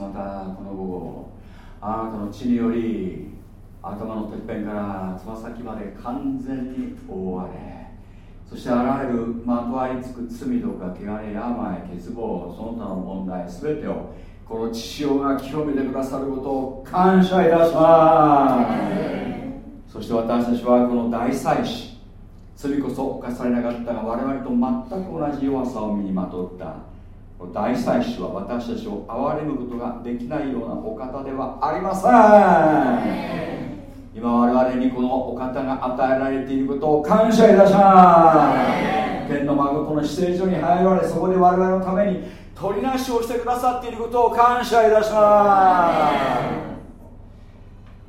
またこの午後あなたの血により頭のてっぺんからつま先まで完全に覆われそしてあらゆるまとわりつく罪とか汚れ病欠乏その他の問題全てをこの父親が清めてくださることを感謝いたします。そして私たちはこの大祭司罪こそ犯されなかったが我々と全く同じ弱さを身にまとった大祭司は私たちを憐れむことができないようなお方ではありません。今我々にこのお方が与えられていることを感謝いたします。天の誠の姿勢所に入られそこで我々のために取りなしをしてくださっていることを感謝いたしま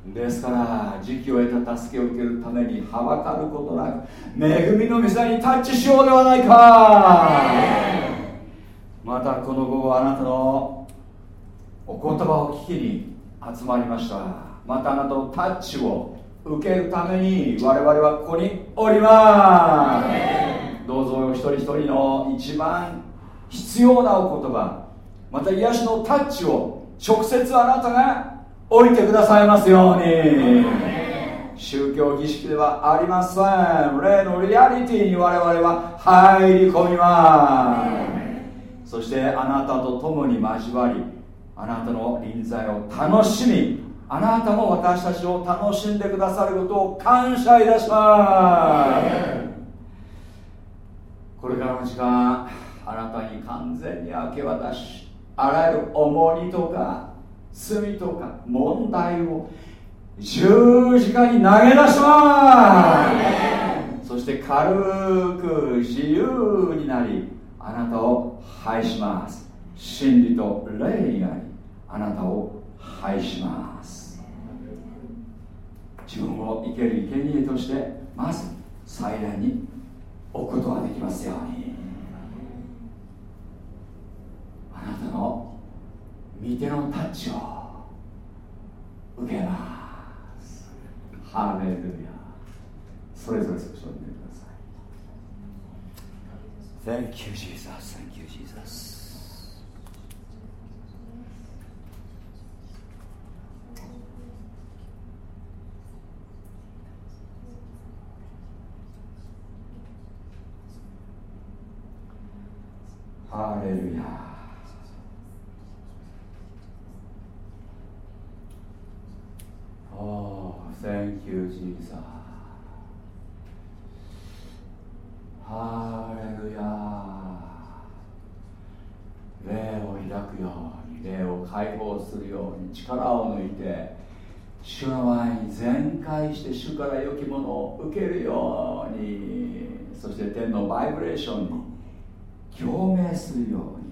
す。ですから時期を得た助けを受けるためにはばかることなく恵みの水にタッチしようではないか。またこの午後あなたのお言葉を聞きに集まりました。またあなたのタッチを受けるために我々はここにおります。どうぞ一人一人の一番必要なお言葉。また癒しのタッチを直接あなたが置いてくださいますように。宗教儀式ではありません。霊のリアリティに我々は入り込みます。そしてあなたと共に交わりあなたの臨在を楽しみあなたも私たちを楽しんでくださることを感謝いたします。これからの時間あなたに完全に明け渡しあらゆる重荷とか罪とか問題を十字架に投げ出します。そして軽く自由になりあなたを拝します。真理と霊にありあなたを拝します。自分を生ける生贄としてまず祭壇に置くことができますように。あなたの御手のタッチを受けます。ハレルヤ。それぞれ少しお願いください Thank you, Jesus. Thank you, Jesus. Hallelujah. Oh, thank you, Jesus. ハレルヤ霊を開くように霊を解放するように力を抜いて主の前に全開して主から良きものを受けるようにそして天のバイブレーションに共鳴するように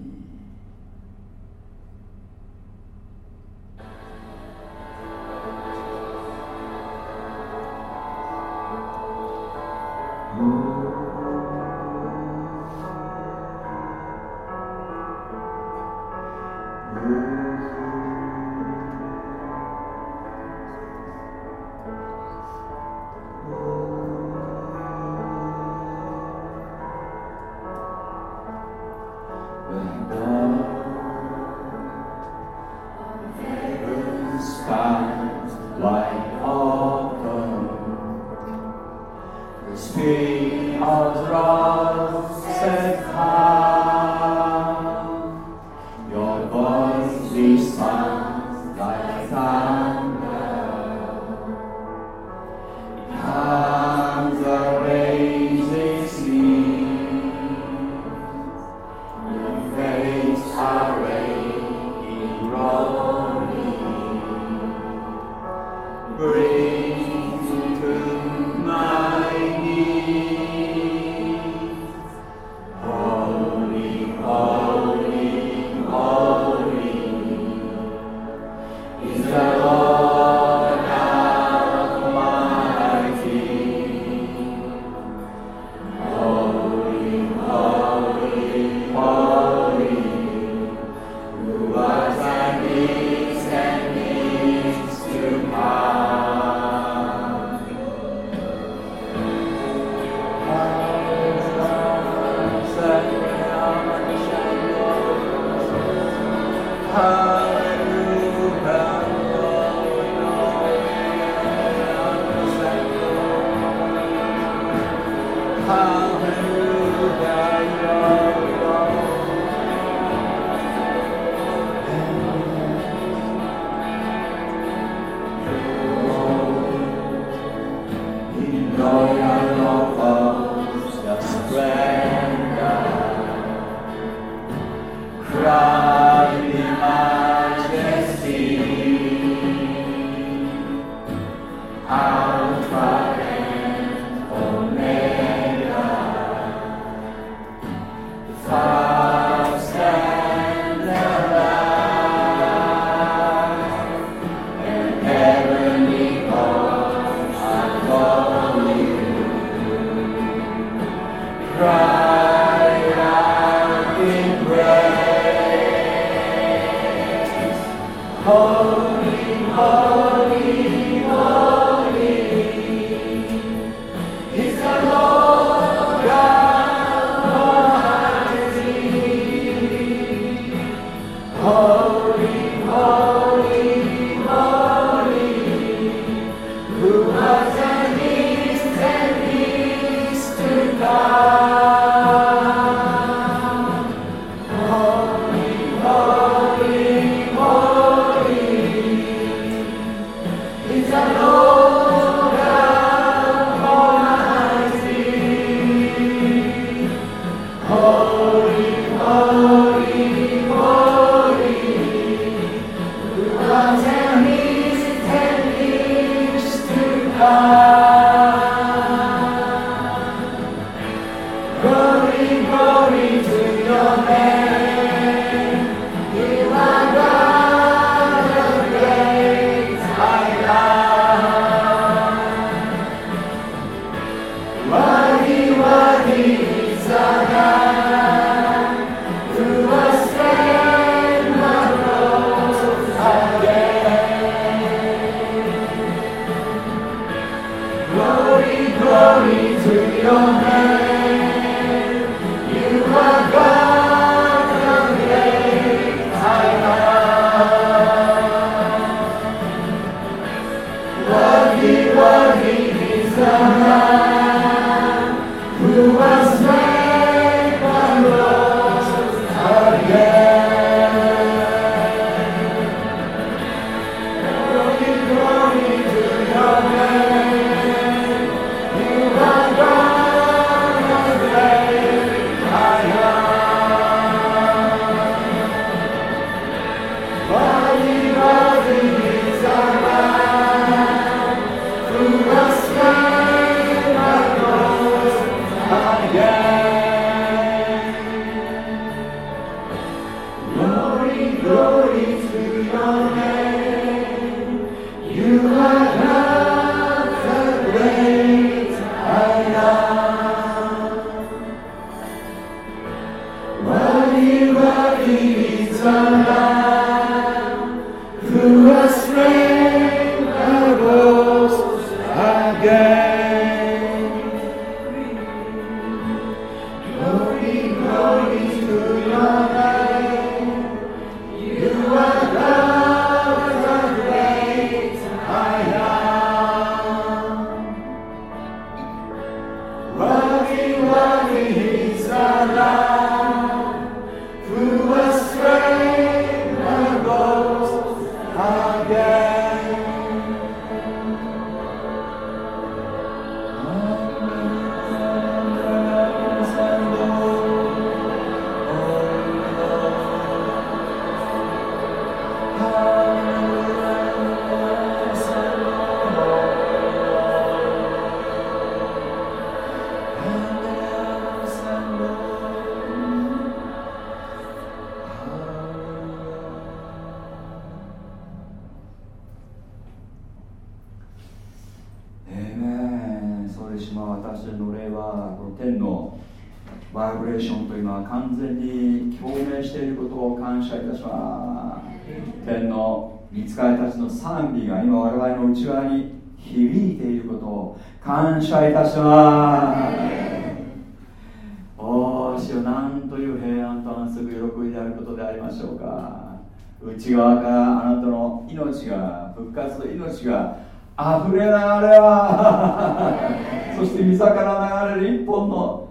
溢れながれは そして水から流れる一本の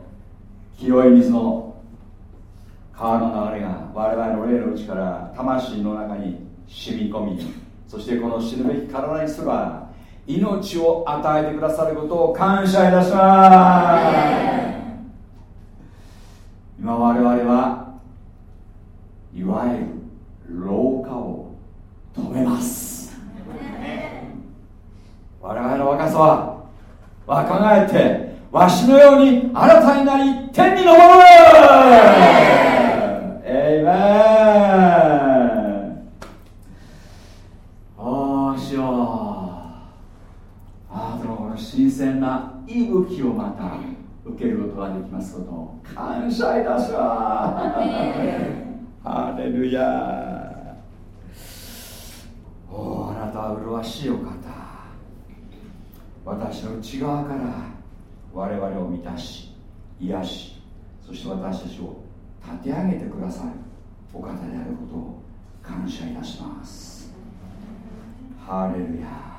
清い水の川の流れが我々の霊の内から魂の中に染み込みそしてこの死ぬべき体にすら命を与えてくださることを感謝いたします。今我々はいわゆる老化を止めます我若さは若返ってわしのように新たになり天に昇る。エイメンああしようああでもこの新鮮な息吹をまた受けることができますことを感謝いたします。ハレルヤおあなたは麗しいお方私の内側から我々を満たし癒しそして私たちを立て上げてくださるお方であることを感謝いたします。ハレルヤ。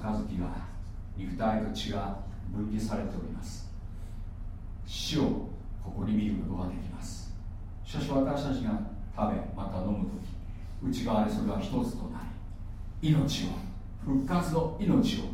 杯が肉体と血が分離されております。死をここに見ることができます。しかし私たちが食べまた飲む時内側でそれは一つとなり命を復活の命を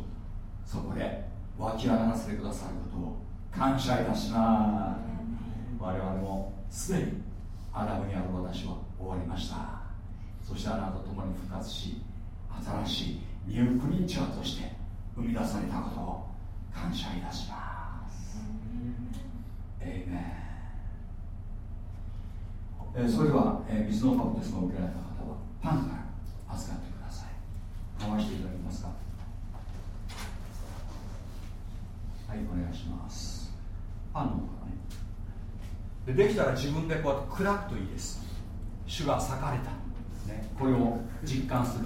から自分でこうやって砕くといいです。主が裂かれた、ね、これを実感する。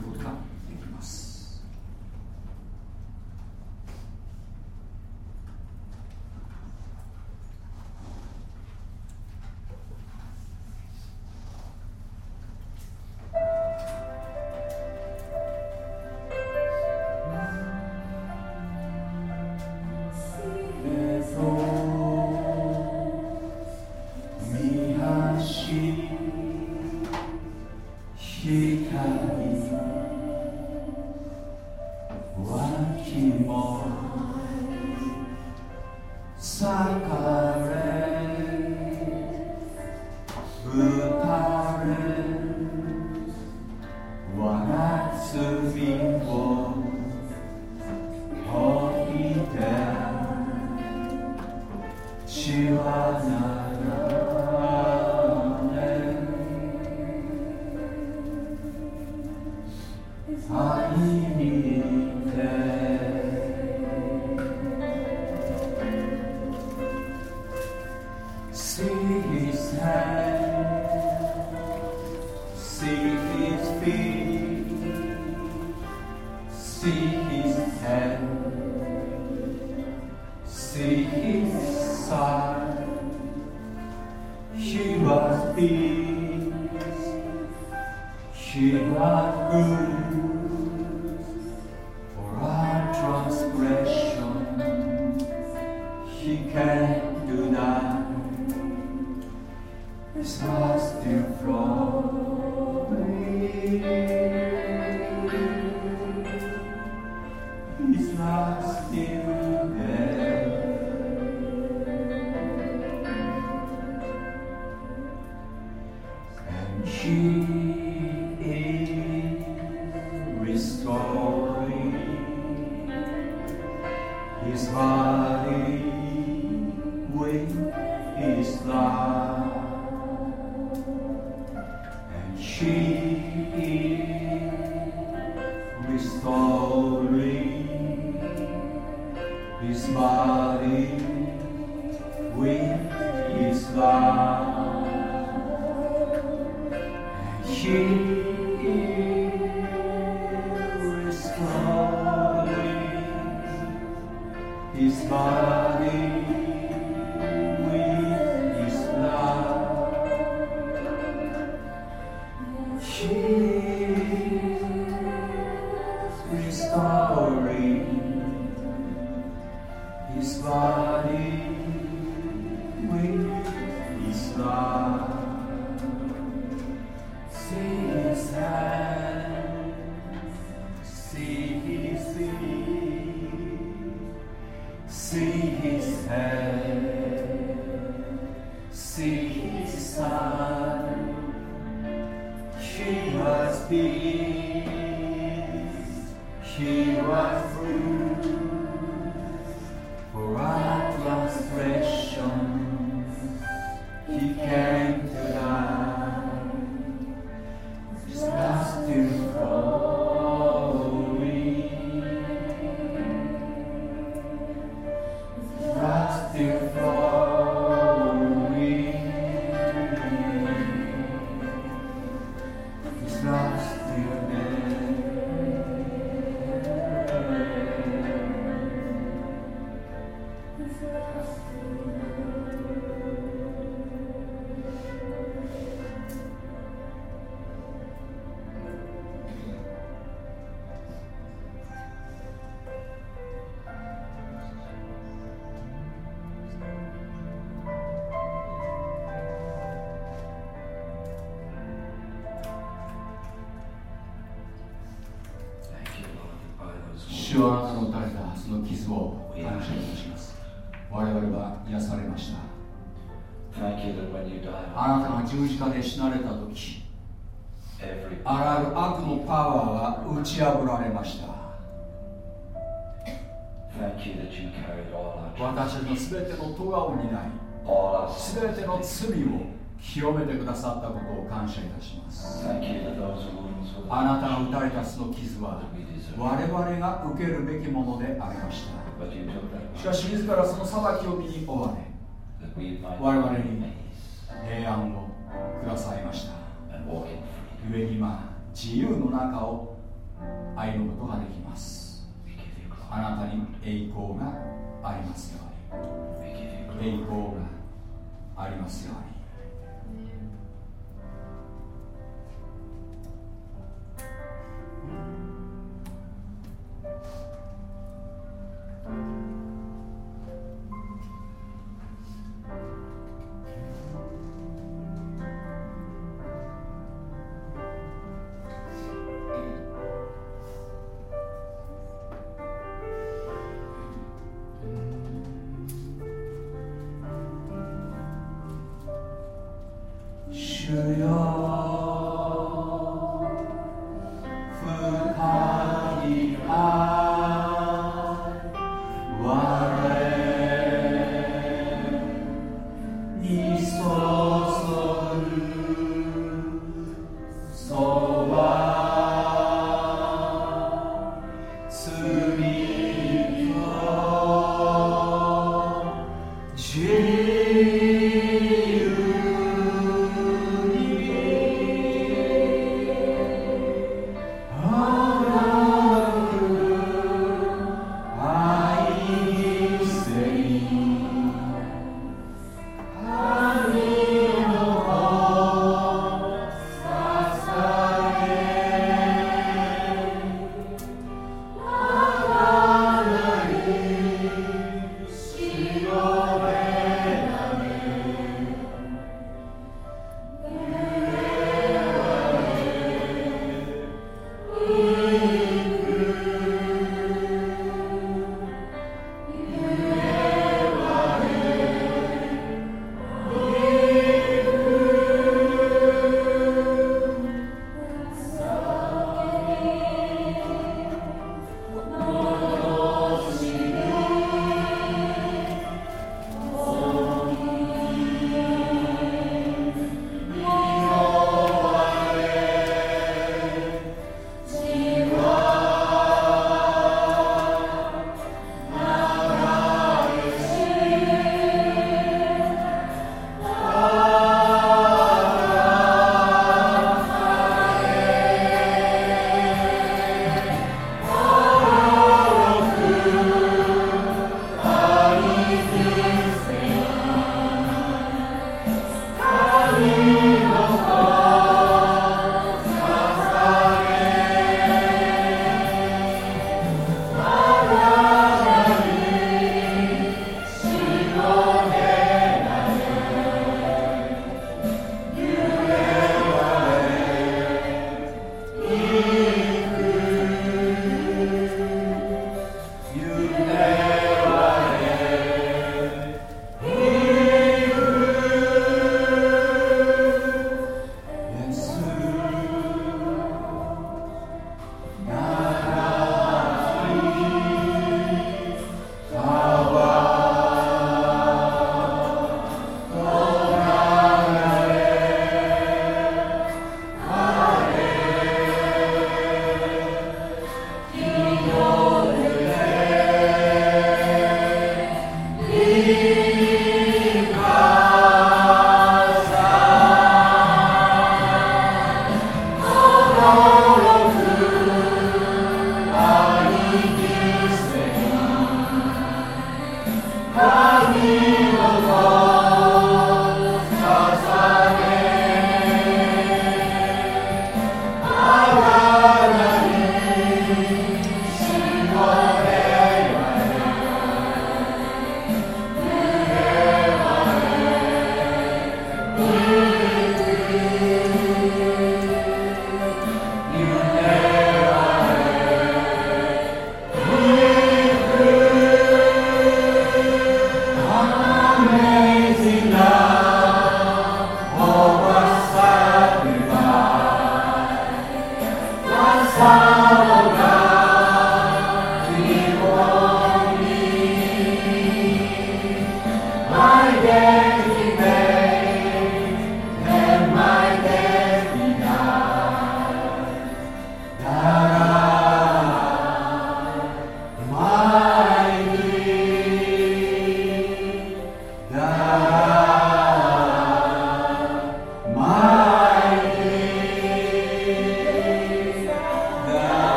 たちの全ての咎を担い全ての罪を清めてくださったことを感謝いたします。あなたが打たれたその傷は我々が受けるべきものでありました。しかし自らその裁きを身に負われ我々に平安をくださいました。故に今自由の中を歩むことができます。あなたに栄光がありますよ栄光がありますように。ん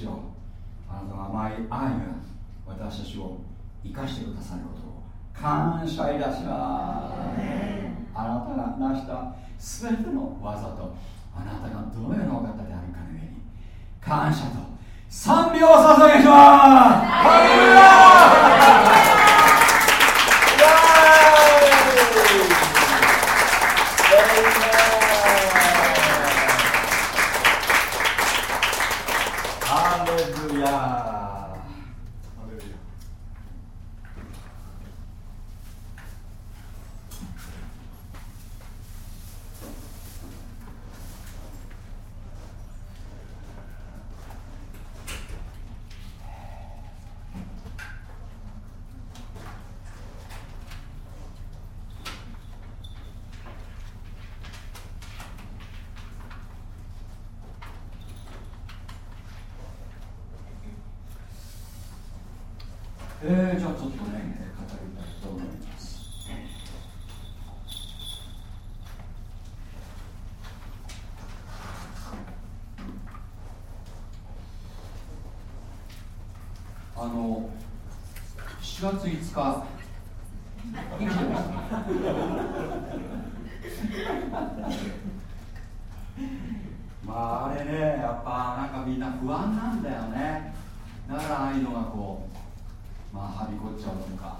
主よあなたの甘い愛が私たちを生かしてくださることを感謝いたします。あなたが成した全ての技とあなたがどのようなお方であるかの上に感謝と賛美を捧げしますあの7月5日。生きてままああれねやっぱなんかみんな不安なんだよね。だからああいうのがこうまあはびこっちゃうというか。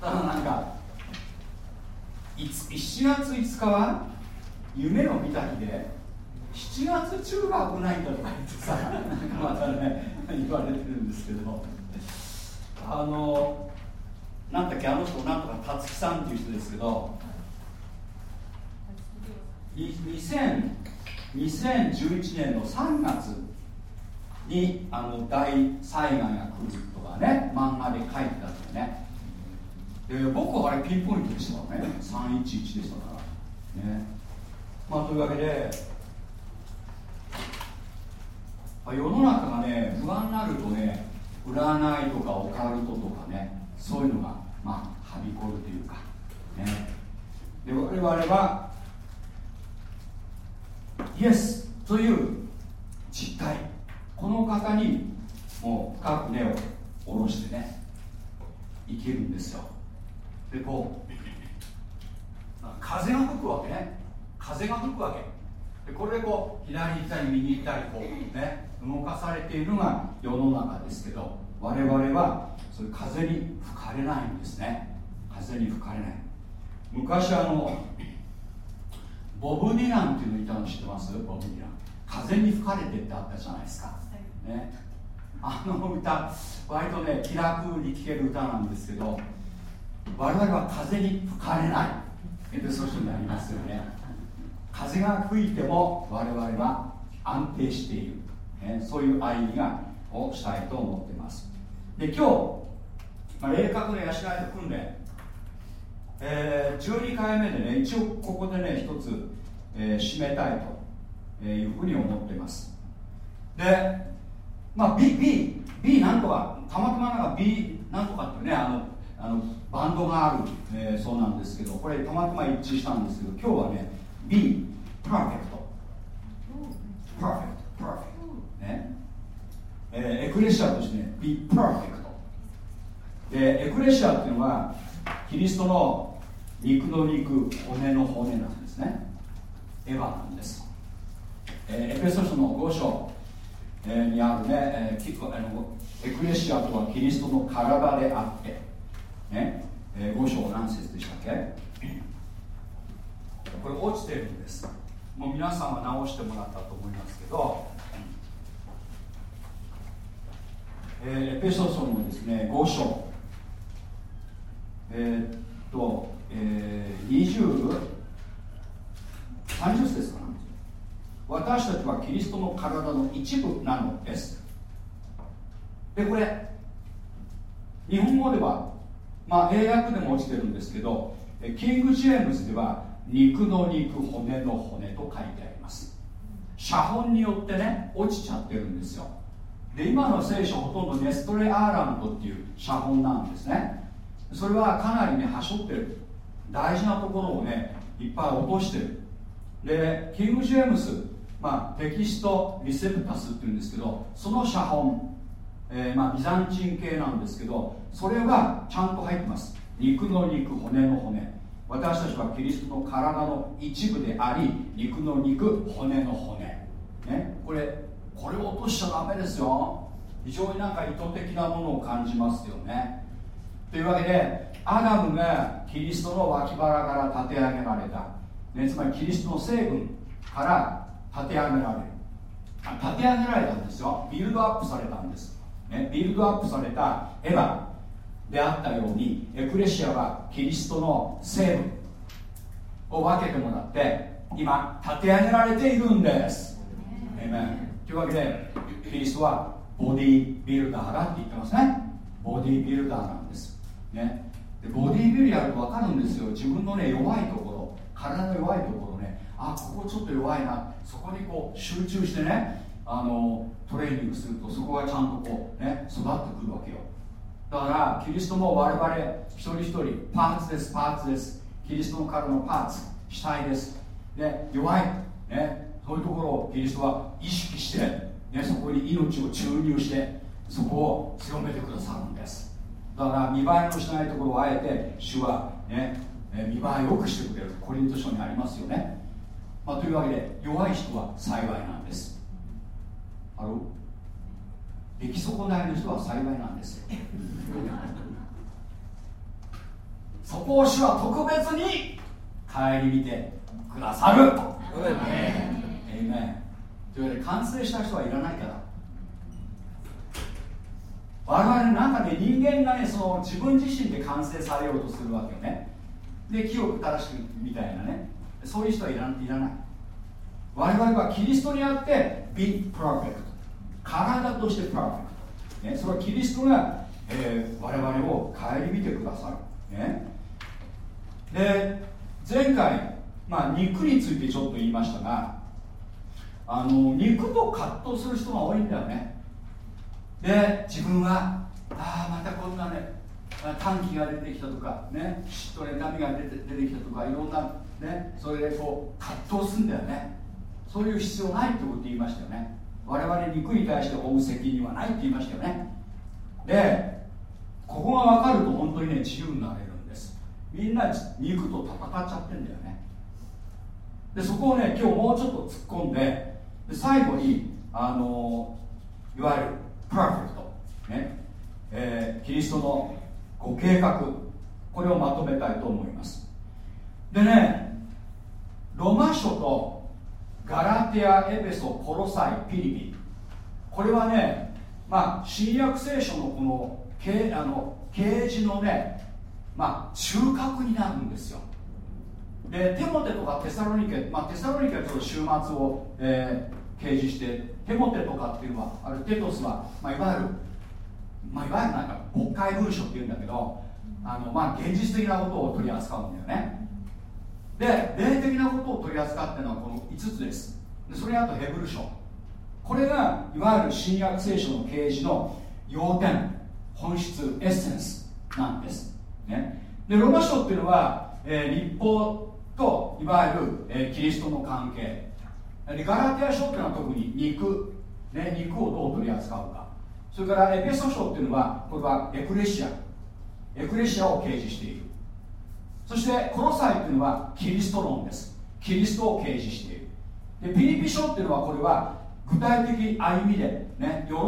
ただなんか7月5日は夢を見た日で7月中が危ないんだとか言ってさなんかまたね言われてるんですけどあのなんだっけあの人なんとかたつきさんっていう人ですけど2011年の3月にあの大災害が来るとかね漫画で書いてたんだよねで僕はあれピンポイントでしたからね。311でしたから。ね。まあというわけで世の中がね不安になるとね占いとかオカルトとかねそういうのがまあはびこるというかね。で我々はイエスという実態この方にもう深く根を下ろしてね生きるんですよ。でこう風が吹くわけね。風が吹くわけ。でこれでこう左行ったり右行ったりこうね。動かされているのが世の中ですけど我々はそういう風に吹かれないんですね。風に吹かれない。昔あのボブ・ディランっていうのいたの知ってます？ボブ・ディラン。風に吹かれてってあったじゃないですか、ね、あの歌割とね気楽に聴ける歌なんですけど我々は風に吹かれない。エペソ書になりますよね。風が吹いても我々は安定している、ね、そういう歩みがをしたいと思っています。で今日、まあ、霊覚の養いと訓練。えー、12回目でね一応ここでね一つ、えー、締めたいというふうに思っています。でまあ B, B, B なんとかたまたまなんか B なんとかっていうねあのあのバンドがある、えー、そうなんですけどこれたまたま一致したんですけど今日はね B パーフェクトパー。フェクトえー、エクレシアとしてね Be パーフェクト。でエクレシアっていうのはキリストの肉の肉骨の骨なんですね。エヴァなんです、えー、エペソ書の5章、えー、にあるね、えー、あのエクレシアとはキリストの体であって、ねえー、5章何節でしたっけ？これ落ちてるんです。もう皆さんは直してもらったと思いますけど、えー、エペソ書のですね5章。えー、っと、えー、20、30節かな。私たちはキリストの体の一部なのです。でこれ日本語ではまあ英訳でも落ちてるんですけどキング・ジェームズでは肉の肉骨の骨と書いてあります。写本によってね落ちちゃってるんですよ。で今の聖書ほとんどネストレ・アーランドっていう写本なんですね。それはかなりねはしょってる。大事なところをねいっぱい落としてる。でキング・ジェームス、まあ、テキスト・リセプタスっていうんですけどその写本、えー、まあ、ビザンチン系なんですけどそれはちゃんと入ってます。肉の肉骨の骨。私たちはキリストの体の一部であり肉の肉骨の骨。ねこれこれを落としちゃダメですよ。非常になんか意図的なものを感じますよね。というわけでアダムがキリストの脇腹から立て上げられた、ね、つまりキリストの成分から立て上げられる。立て上げられたんですよ。ビルドアップされたんです、ね、ビルドアップされたエヴァ。であったようにエクレシアはキリストの成分を分けてもらって今立て上げられているんですというわけでキリストはボディービルダーだって言ってますね。ボディービルダーなんです。ね。でボディービルやると分かるんですよ。自分のね弱いところ体の弱いところね。あここちょっと弱いな。そこにこう集中してねあのトレーニングするとそこがちゃんとこうね育ってくるわけよ。だからキリストも我々一人一人パーツですパーツです。キリストの体のパーツ死体です。で弱い、ね、そういうところをキリストは意識して、ね、そこに命を注入してそこを強めてくださるんです。だから見栄えのしないところをあえて主は、ね、見栄えよくしてくれる。コリント書にありますよね、まあ、というわけで弱い人は幸いなんです。あろ出来損ないの人は幸いなんですよ。そこを主は特別に顧みてくださる。えいめというわけで完成した人はいらないから。我々なんかね人間がねその自分自身で完成されようとするわけね。で清く正しくみたいなね。そういう人はいらいらない。我々はキリストにあって be perfect 体として perfect、ね、それはキリストが、えー、我々を顧みてくださる、ね、で前回、まあ、肉についてちょっと言いましたがあの肉と葛藤する人が多いんだよね。で自分はああまたこんなね短気が出てきたとかね嫉妬で波が出て出てきたとかいろんなねそれでこう葛藤するんだよね。そういう必要ないってこと言いましたよね。我々肉に対して負う責任はないって言いましたよね。でここが分かると本当にね自由になれるんです。みんな肉と戦っちゃってんだよね。でそこをね今日もうちょっと突っ込んでで最後にあのいわゆるパーフェクト、ね。えー、キリストのご計画。これをまとめたいと思います。でねロマ書とガラテアエペソコロサイピリピ。これはねまあ新約聖書のこのあの啓示のねまあ中核になるんですよ。でテモテとかテサロニケ、まあ、テサロニケはちょっと週末を、えー、掲示してテモテとかっていうのはあれテトスは、まあ、いわゆる、まあ、いわゆるなんか国会文書っていうんだけどあの、まあ、現実的なことを取り扱うんだよね。で霊的なことを取り扱ってるのはこの5つです。でそれあとヘブル書。これがいわゆる新約聖書の啓示の要点本質エッセンスなんです、ね、でロマ書っていうのは、えー、立法といわゆる、えー、キリストの関係。でガラティア書っていうのは特に肉、ね、肉をどう取り扱うか。それからエペソ書っていうのはこれはエクレシア。エクレシアを掲示している。そしてコロサイっていうのはキリスト論です。キリストを掲示している。でピリピ書っていうのはこれは具体的歩みで、ね、喜ぶ。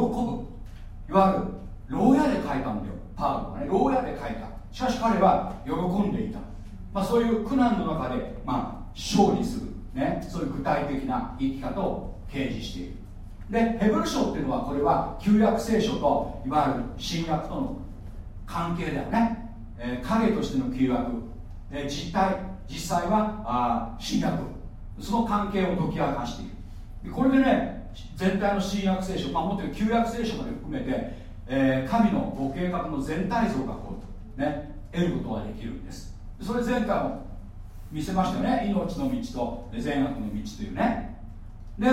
いわゆる牢屋で書いたんだよ。パールはね牢屋で書いた。しかし彼は喜んでいた、まあ、そういう苦難の中で、まあ、勝利する、ね、そういう具体的な生き方を掲示している。でヘブル書っていうのはこれは旧約聖書といわゆる新約との関係だよね、えー、影としての旧約、えー、実体実際はあ新約。その関係を解き明かしている。これでね全体の新約聖書、まあ、もっと旧約聖書まで含めて、えー、神のご計画の全体像がこう、ね、得ることができるんです。それ前回も見せましたよね。命の道と善悪の道というね。で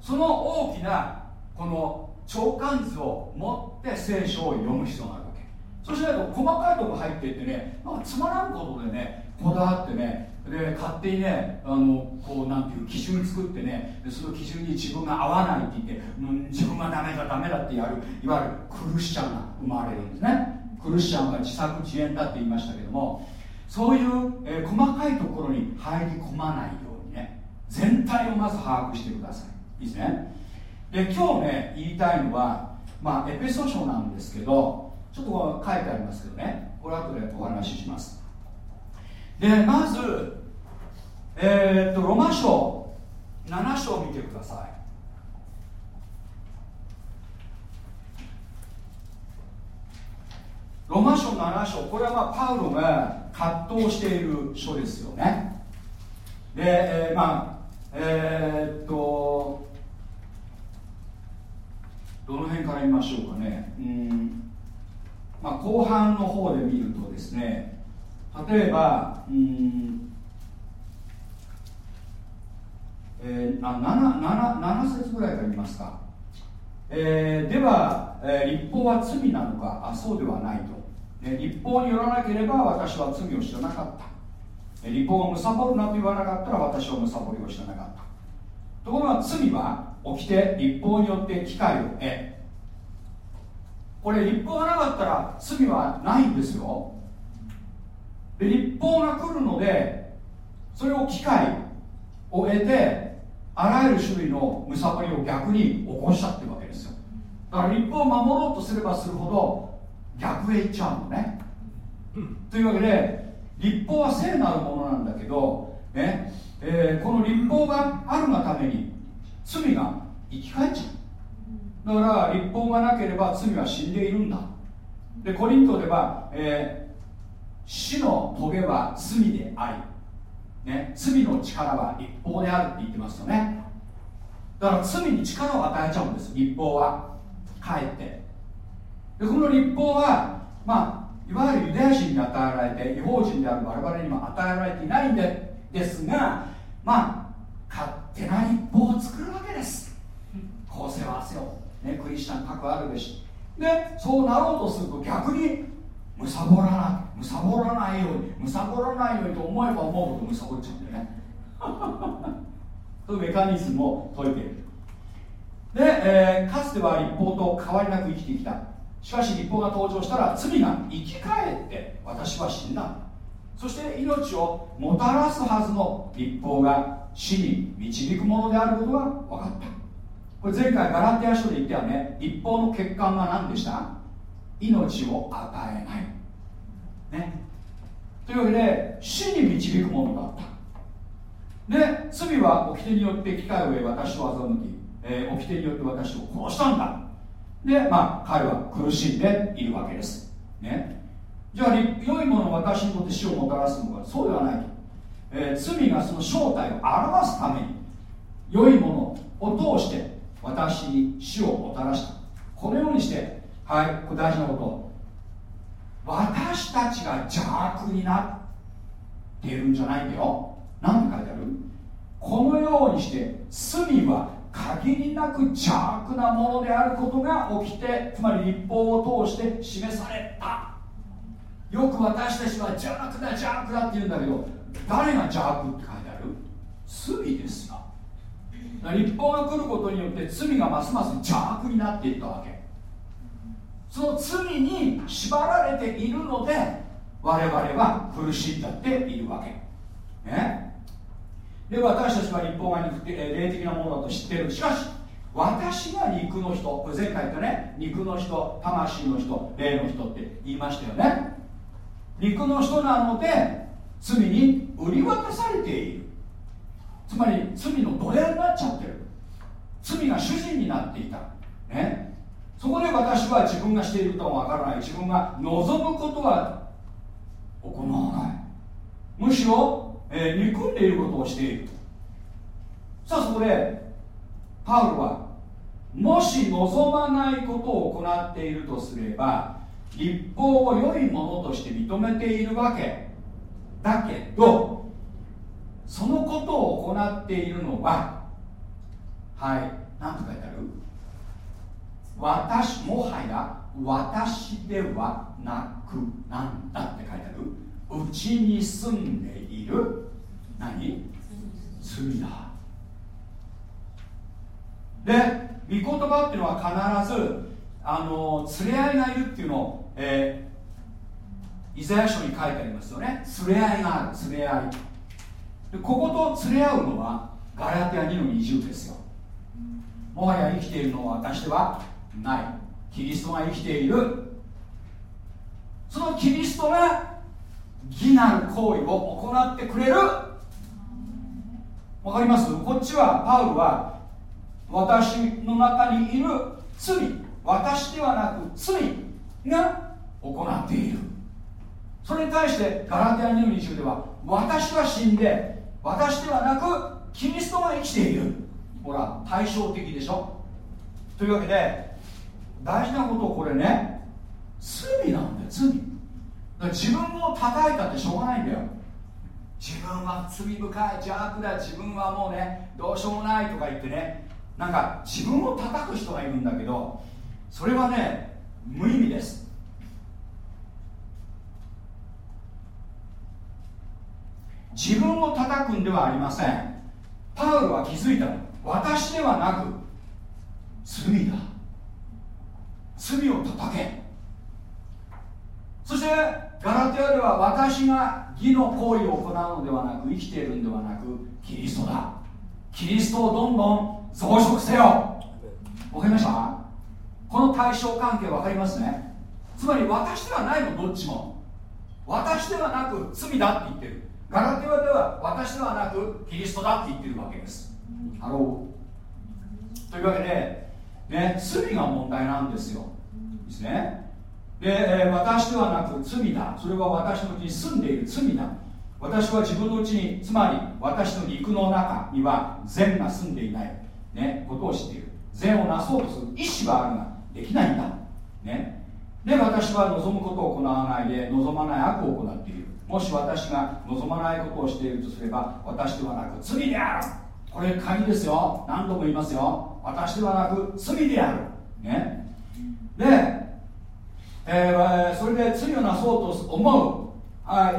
その大きなこの長官図を持って聖書を読む必要があるわけ。そしないと細かいとこ入っていってねなんかつまらんことでねこだわってねで勝手にねあのこうなんていう基準作ってねその基準に自分が合わないって言って、うん、自分がダメだダメだってやるいわゆるクルシチャンが生まれるんですね。クルシャンは自作自演だって言いましたけどもそういう、えー、細かいところに入り込まないようにね。全体をまず把握してください。いいですね。で今日ね言いたいのはまあエペソ書なんですけどちょっと書いてありますけどね。これ後でお話しします。でまずえー、っとロマ書。7章を見てください。ロマ書7章。これはまあパウロが葛藤している書ですよね。で、えー、まあえー、っとどの辺から見ましょうかね。うん。まあ後半の方で見るとですね例えばうんえー、あ 7, 7, 7節ぐらいから見ますか、えー、では、えー、立法は罪なのかあそうではないと、立法によらなければ私は罪を知らなかった、立法が貪るなと言わなかったら私は貪りを知らなかった。ところが罪は起きて立法によって機会を得。これ立法がなかったら罪はないんですよ。で立法が来るのでそれを機会を得てあらゆる種類のむさぼりを逆に起こしたっていうわけですよ。だから立法を守ろうとすればするほど逆へ行っちゃうのね、うん、というわけで立法は聖なるものなんだけど、ねえー、この立法があるがために罪が生き返っちゃう。だから立法がなければ罪は死んでいるんだ。でコリントでは、えー、死の棘は罪でありね、罪の力は立法であるって言ってますよね。だから罪に力を与えちゃうんです立法は。かえってでこの立法はまあいわゆるユダヤ人に与えられて違法人である我々にも与えられていないんでですがまあ勝手な立法を作るわけです。こうせわせを、ね、クリスチャン各あるべし。でそうなろうとすると逆にむさぼらないむさぼらないようにむさぼらないようにと思えば思うほどむさぼっちゃうんだよね。そういうメカニズムを解いている。で、えー、かつては立法と変わりなく生きてきた。しかし立法が登場したら罪が生き返って私は死んだ。そして命をもたらすはずの立法が死に導くものであることが分かった。これ前回ガランテヤ書で言ってはね立法の欠陥は何でした？命を与えない。ね。というわけで死に導くものだった。で罪は掟によって機会を得私を欺き、えー、掟によって私を殺したんだ。でまあ彼は苦しんでいるわけです。ね。じゃあ良いものを私にとって死をもたらすのかそうではないと、えー、罪がその正体を表すために良いものを通して私に死をもたらした。このようにしてはいこれ大事なこと。私たちが邪悪になっているんじゃないんだよ。何て書いてある？このようにして罪は限りなく邪悪なものであることが起きてつまり立法を通して示された。よく私たちは邪悪だ邪悪だって言うんだけど誰が邪悪って書いてある？罪ですよ立法が来ることによって罪がますます邪悪になっていったわけ。その罪に縛られているので我々は苦しんだっているわけ。ね？で私たちは立法が肉霊的なものだと知ってる。しかし私が肉の人これ前回言ったね肉の人魂の人霊の人って言いましたよね。肉の人なので罪に売り渡されている。つまり罪の奴隷になっちゃってる。罪が主人になっていた。ね。そこで私は自分がしているともわからない。自分が望むことは行わない。むしろ、えー、憎んでいることをしているさあそこでパウロはもし望まないことを行っているとすれば立法を良いものとして認めているわけ。だけどそのことを行っているのははい何て書いてある？私もはや私ではなくなんだって書いてある。うちに住んでいる。いる。何？罪だ。で御言葉っていうのは必ずあの連れ合いがいるっていうのを、えー、イザヤ書に書いてありますよね。連れ合いがある。連れ合い。でここと連れ合うのはガラテア2の20ですよ。もはや生きているのは私ではない。キリストが生きている。そのキリストが義なる行為を行ってくれる。わかります？こっちはパウルは私の中にいる罪。私ではなく罪が行っている。それに対してガラテア2の20では私は死んで私ではなくキリストが生きている。ほら対照的でしょ？というわけで大事なことをこれね。罪なんだよ罪。自分を叩いたってしょうがないんだよ。自分は罪深い邪悪だ。自分はもうねどうしようもないとか言ってね。なんか自分を叩く人がいるんだけどそれはね無意味です。自分を叩くんではありません。パウロは気づいたの。私ではなく罪だ。罪を叩け。そしてガラテアでは私が義の行為を行うのではなく生きているんではなくキリストだ。キリストをどんどん増殖せよ。わかりました？この対象関係分かりますね？つまり私ではないのどっちも。私ではなく罪だって言ってる。ガラテアでは私ではなくキリストだって言ってるわけです。ハロー。というわけで、ね、罪が問題なんですよ。ですね？で、えー、私ではなく罪だ。それは私のうちに住んでいる罪だ。私は自分のうちにつまり私の肉の中には善が住んでいない、ね、ことを知っている。善をなそうとする。意志はあるができないんだ、ね、で私は望むことを行わないで望まない悪を行っている。もし私が望まないことをしているとすれば私ではなく罪である。これ鍵ですよ。何度も言いますよ。私ではなく罪である。ね。でえー、それで罪をなそうと思う。はい。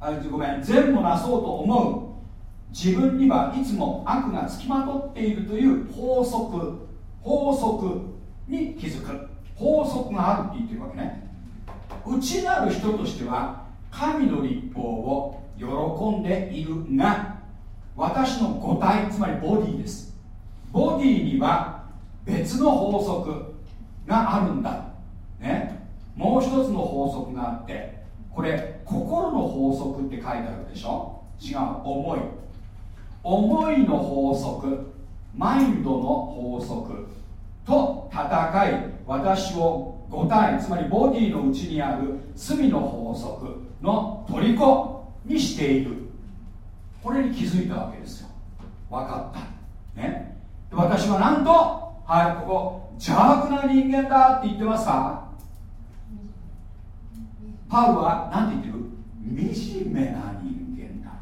あごめん。善もなそうと思う。自分にはいつも悪がつきまとっているという法則。法則に気づく。法則があるって言ってるわけね。内なる人としては神の立法を喜んでいるが私の五体つまりボディです。ボディには別の法則があるんだ。ね。もう一つの法則があってこれ心の法則って書いてあるでしょ？違う思い。思いの法則マインドの法則。と戦い私を五体つまりボディの内にある罪の法則の虜にしている。これに気づいたわけですよ。分かった。ね。私はなんとはいここ邪悪な人間だって言ってますか？パウは何て言ってる？惨めな人間だ。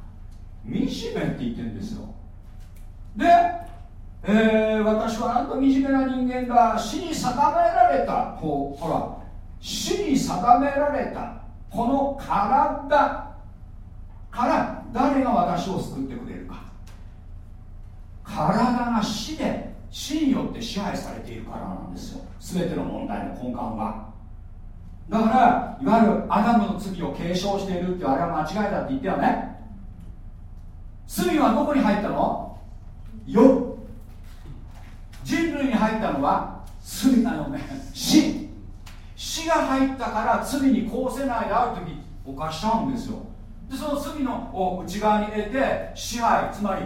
惨めって言ってるんですよ。で、えー、私はなんと惨めな人間だ。死に定められた。ほほら死に定められた。この体。から誰が私を救ってくれるか。体が死で死によって支配されているからなんですよ。全ての問題の根幹は。だからいわゆるアダムの罪を継承しているってあれは間違いだって言ったよね。罪はどこに入ったの？よ人類に入ったのは罪なのね。死。死が入ったから罪にこうせないである時犯しちゃうんですよ。でその罪の内側に得て支配つまり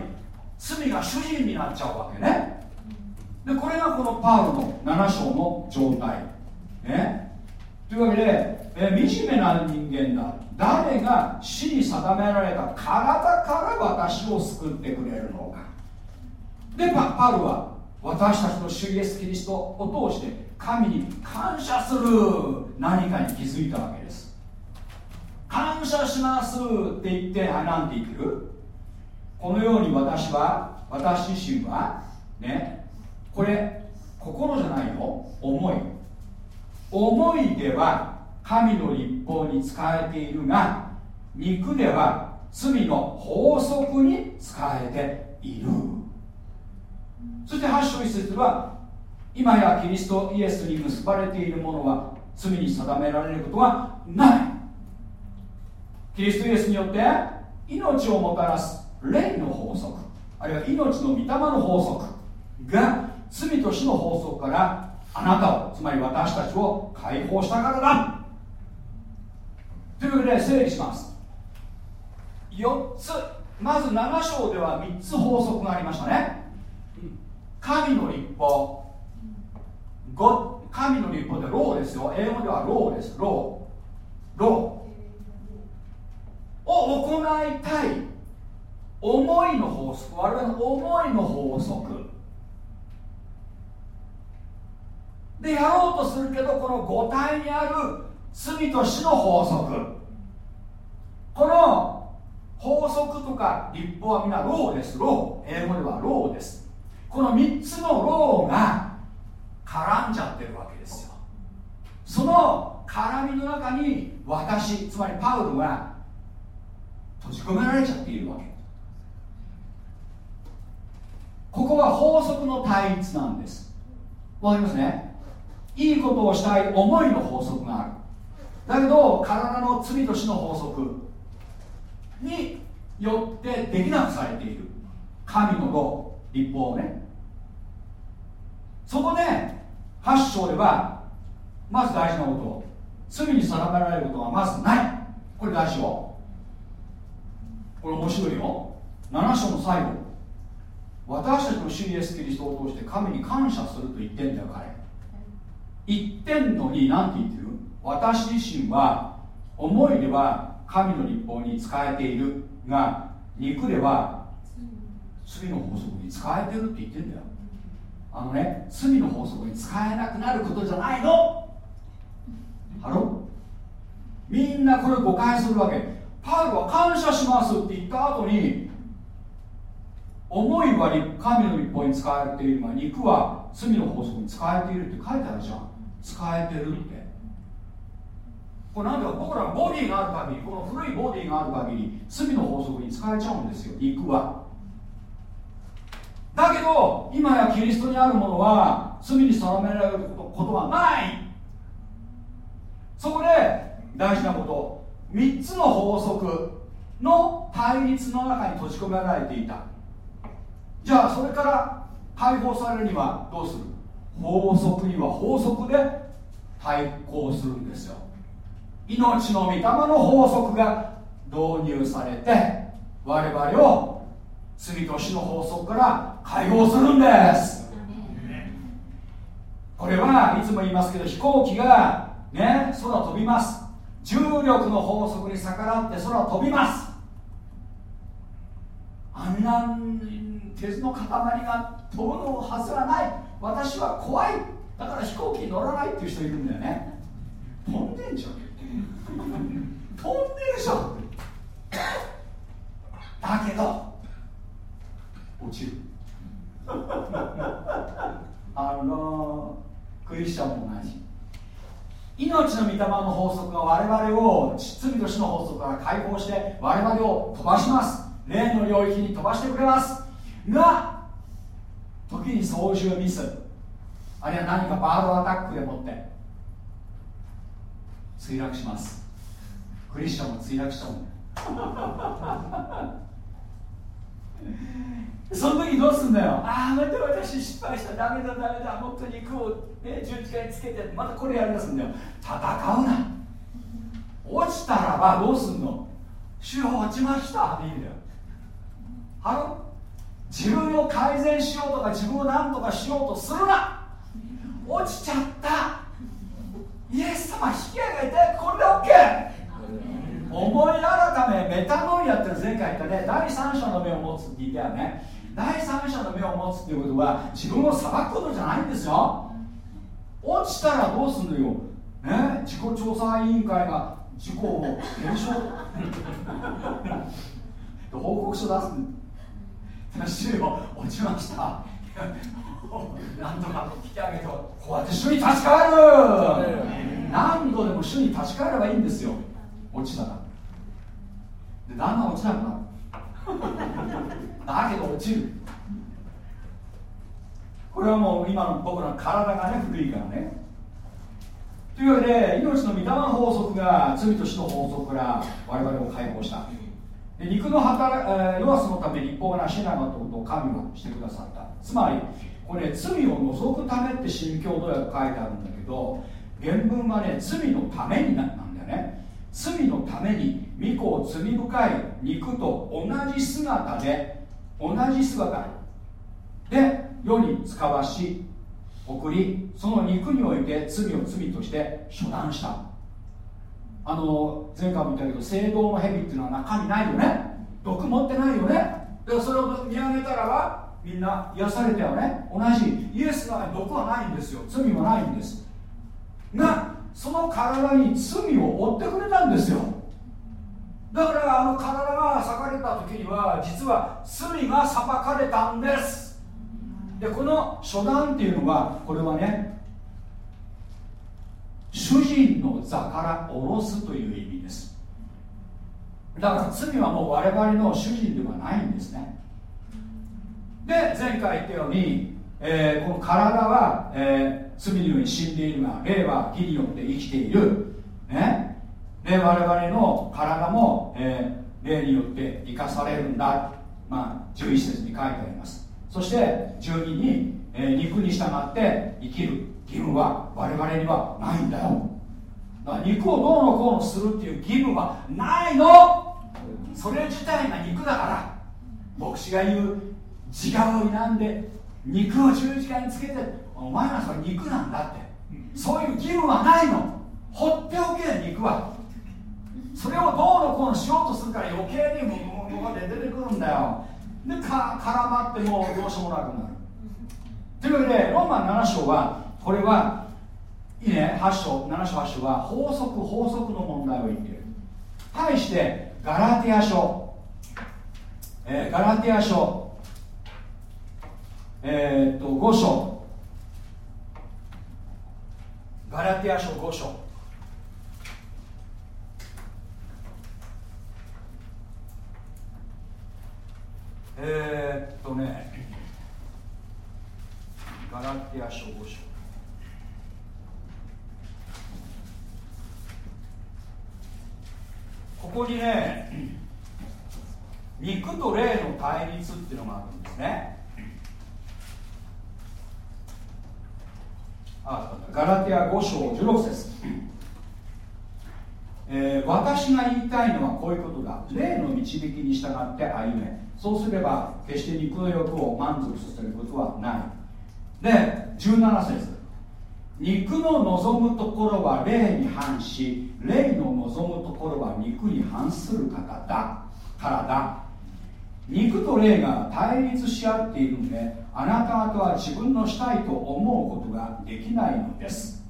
罪が主人になっちゃうわけね。でこれがこのパウロの7章の状態。ね。というわけで、え惨めな人間だ。誰が死に定められた体から私を救ってくれるのか。でパパルは私たちの主イエスキリストを通して神に感謝する何かに気づいたわけです。感謝しますって言って何て言ってる？このように私は私自身はねこれ心じゃないよ思い。思いでは神の立法に使えているが肉では罪の法則に使えている。そして8章1節は今やキリストイエスに結ばれているものは罪に定められることはない。キリストイエスによって命をもたらす霊の法則あるいは命の御霊の法則が罪と死の法則からあなたをつまり私たちを解放したからだ。というわけで整理します。4つ。まず7章では3つ法則がありましたね。神の律法。神の律法で law ですよ。英語では law です。 law。law。を行いたい。思いの法則。我々の思いの法則。でやろうとするけどこの五体にある罪と死の法則。この法則とか律法は皆 law です。 law 英語では law です。この3つのローが絡んじゃってるわけですよ。その絡みの中に私つまりパウロが閉じ込められちゃっているわけ。ここは法則の対立なんです。わかりますね？いいことをしたい思いの法則がある。だけど体の罪と死の法則によってできなくされている。神の語立法をね。そこで8章ではまず大事なこと罪に定められることがまずない。これ大事よ。これ面白いよ。7章の最後。私たちの主イエスキリストを通して神に感謝すると言ってんだよ彼。言ってんのに何て言ってる？私自身は思いでは神の立法に使えているが肉では罪の法則に使えてるって言ってんだよ。あのね罪の法則に使えなくなることじゃないの。ハロみんなこれ誤解するわけ。パウロは感謝しますって言った後に思いは神の立法に使えているが肉は罪の法則に使えているって書いてあるじゃん。使えてるって。これなんか僕らボディがある限りこの古いボディがある限り罪の法則に使えちゃうんですよ肉は。だけど今やキリストにあるものは罪に定められることはない。そこで大事なこと。3つの法則の対立の中に閉じ込められていた。じゃあそれから解放されるにはどうする？法則には法則で対抗するんですよ。命の御霊の法則が導入されて我々を罪と死の法則から解放するんです。これはいつも言いますけど飛行機がね空飛びます。重力の法則に逆らって空飛びます。あんな鉄の塊が飛ぶのはずがない私は怖い。だから飛行機に乗らないっていう人いるんだよね。飛んでんじゃん。飛んでるじゃん。だけど落ちる。あのクリスチャンも同じ。命の御霊の法則が我々を罪と死の法則から解放して我々を飛ばします。霊の領域に飛ばしてくれます。が時に操縦ミス。あるいは何かバードアタックでもって。墜落します。クリスチャンも墜落しちゃうん その時どうすんだよ？ああまた私失敗した。ダメだダメだ。本当に肉を、ね、十字架につけて。またこれやりだすんだよ。戦うな。落ちたらばどうすんの？主よ落ちました。って言うんだよ。ハロ自分を改善しようとか自分を何とかしようとするな。落ちちゃった。イエス様引き上げてこれで OK 思い改めメタノイアって前回言ったね第三者の目を持つって言ったよね。第三者の目を持つっていうことは自分を裁くことじゃないんですよ。落ちたらどうすんのよ、ね、自己調査委員会が事故を検証。報告書出す主よ落ちました。なんとか引き上げてこうやって主に立ち返る。何度でも主に立ち返ればいいんですよ。落ちたら。でだんだん落ちなくなる。だけど落ちる。これはもう今の僕らの体がね古いからね。というわけで命の御霊法則が罪と死の法則から我々を解放した。で肉の働、えー、弱さのために一方がなしなかったことを神はしてくださった。つまりこれ、ね、罪を除くためって新教土訳書いてあるんだけど原文はね罪のためになんだよね。罪のために御子を罪深い肉と同じ姿で同じ姿で世に使わし送りその肉において罪を罪として処断した。あの前回も言ったけど聖堂の蛇っていうのは中身ないよね。毒持ってないよね。でそれを見上げたらばみんな癒されたよね。同じ。イエスが毒はないんですよ。罪はないんです。がその体に罪を負ってくれたんですよ。だからあの体が裂かれた時には実は罪が裁かれたんです。でこの初段っていうのはこれはね主人の座から下ろすという意味です。だから罪はもう我々の主人ではないんですね。で前回言ったように、えー、この体は、えー、罪のように死んでいるが霊は義によって生きている、ね、で我々の体も、えー、霊によって生かされるんだ、まあ、11節に書いてあります。そして12に、えー、肉に従って生きる。義務は我々にはないんだよ。だ肉をどうのこうのするっていう義務はないの。それ自体が肉だから。牧師が言う自我を否んで肉を十字架につけてお前らそれ肉なんだって。そういう義務はないの。放っておけ肉は。それをどうのこうのしようとするから余計にものが出てくるんだよで絡まってもうどうしようもなくなるというわけでローマン7章はこれはいいね8章7章8章は法則法則の問題を言っている。対してガラティア書、えー、ガラティア書。えー、っと5章。ガラティア書5章。えー、っとねガラティア書5章。ここにね肉と霊の対立っていうのがあるんですね。あガラティア5章16節。えー、私が言いたいのはこういうことだ。霊の導きに従って歩め。そうすれば決して肉の欲を満足させることはない。で17節。肉の望むところは霊に反し霊の望むところは肉に反する方だ。からだ。肉と霊が対立し合っているのであなた方は自分のしたいと思うことができないのです。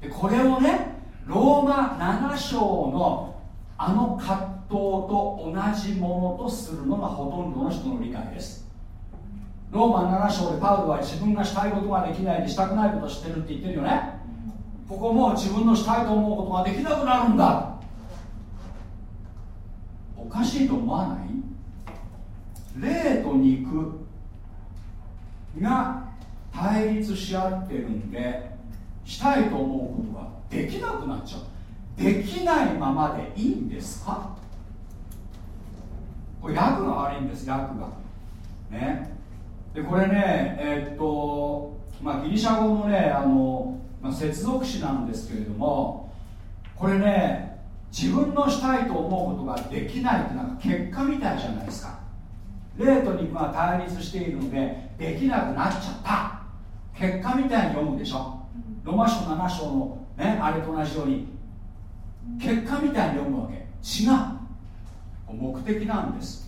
でこれをねローマ7章のあの葛藤と同じものとするのがほとんどの人の理解です。ローマ7章でパウロは自分がしたいことができないでしたくないことを知ってるって言ってるよね。ここも自分のしたいと思うことができなくなるんだ。おかしいと思わない？霊と肉が対立し合ってるんでしたいと思うことができなくなっちゃう。できないままでいいんですか？これ訳が悪いんです訳が。ね。でこれねえー、っとまあギリシャ語のねあの、まあ、接続詞なんですけれどもこれね自分のしたいと思うことができないってなんか結果みたいじゃないですか。霊と肉が対立しているのでできなくなっちゃった。結果みたいに読むでしょ。ロマ書7章の、ね、あれと同じように結果みたいに読むわけ。違う。目的なんです。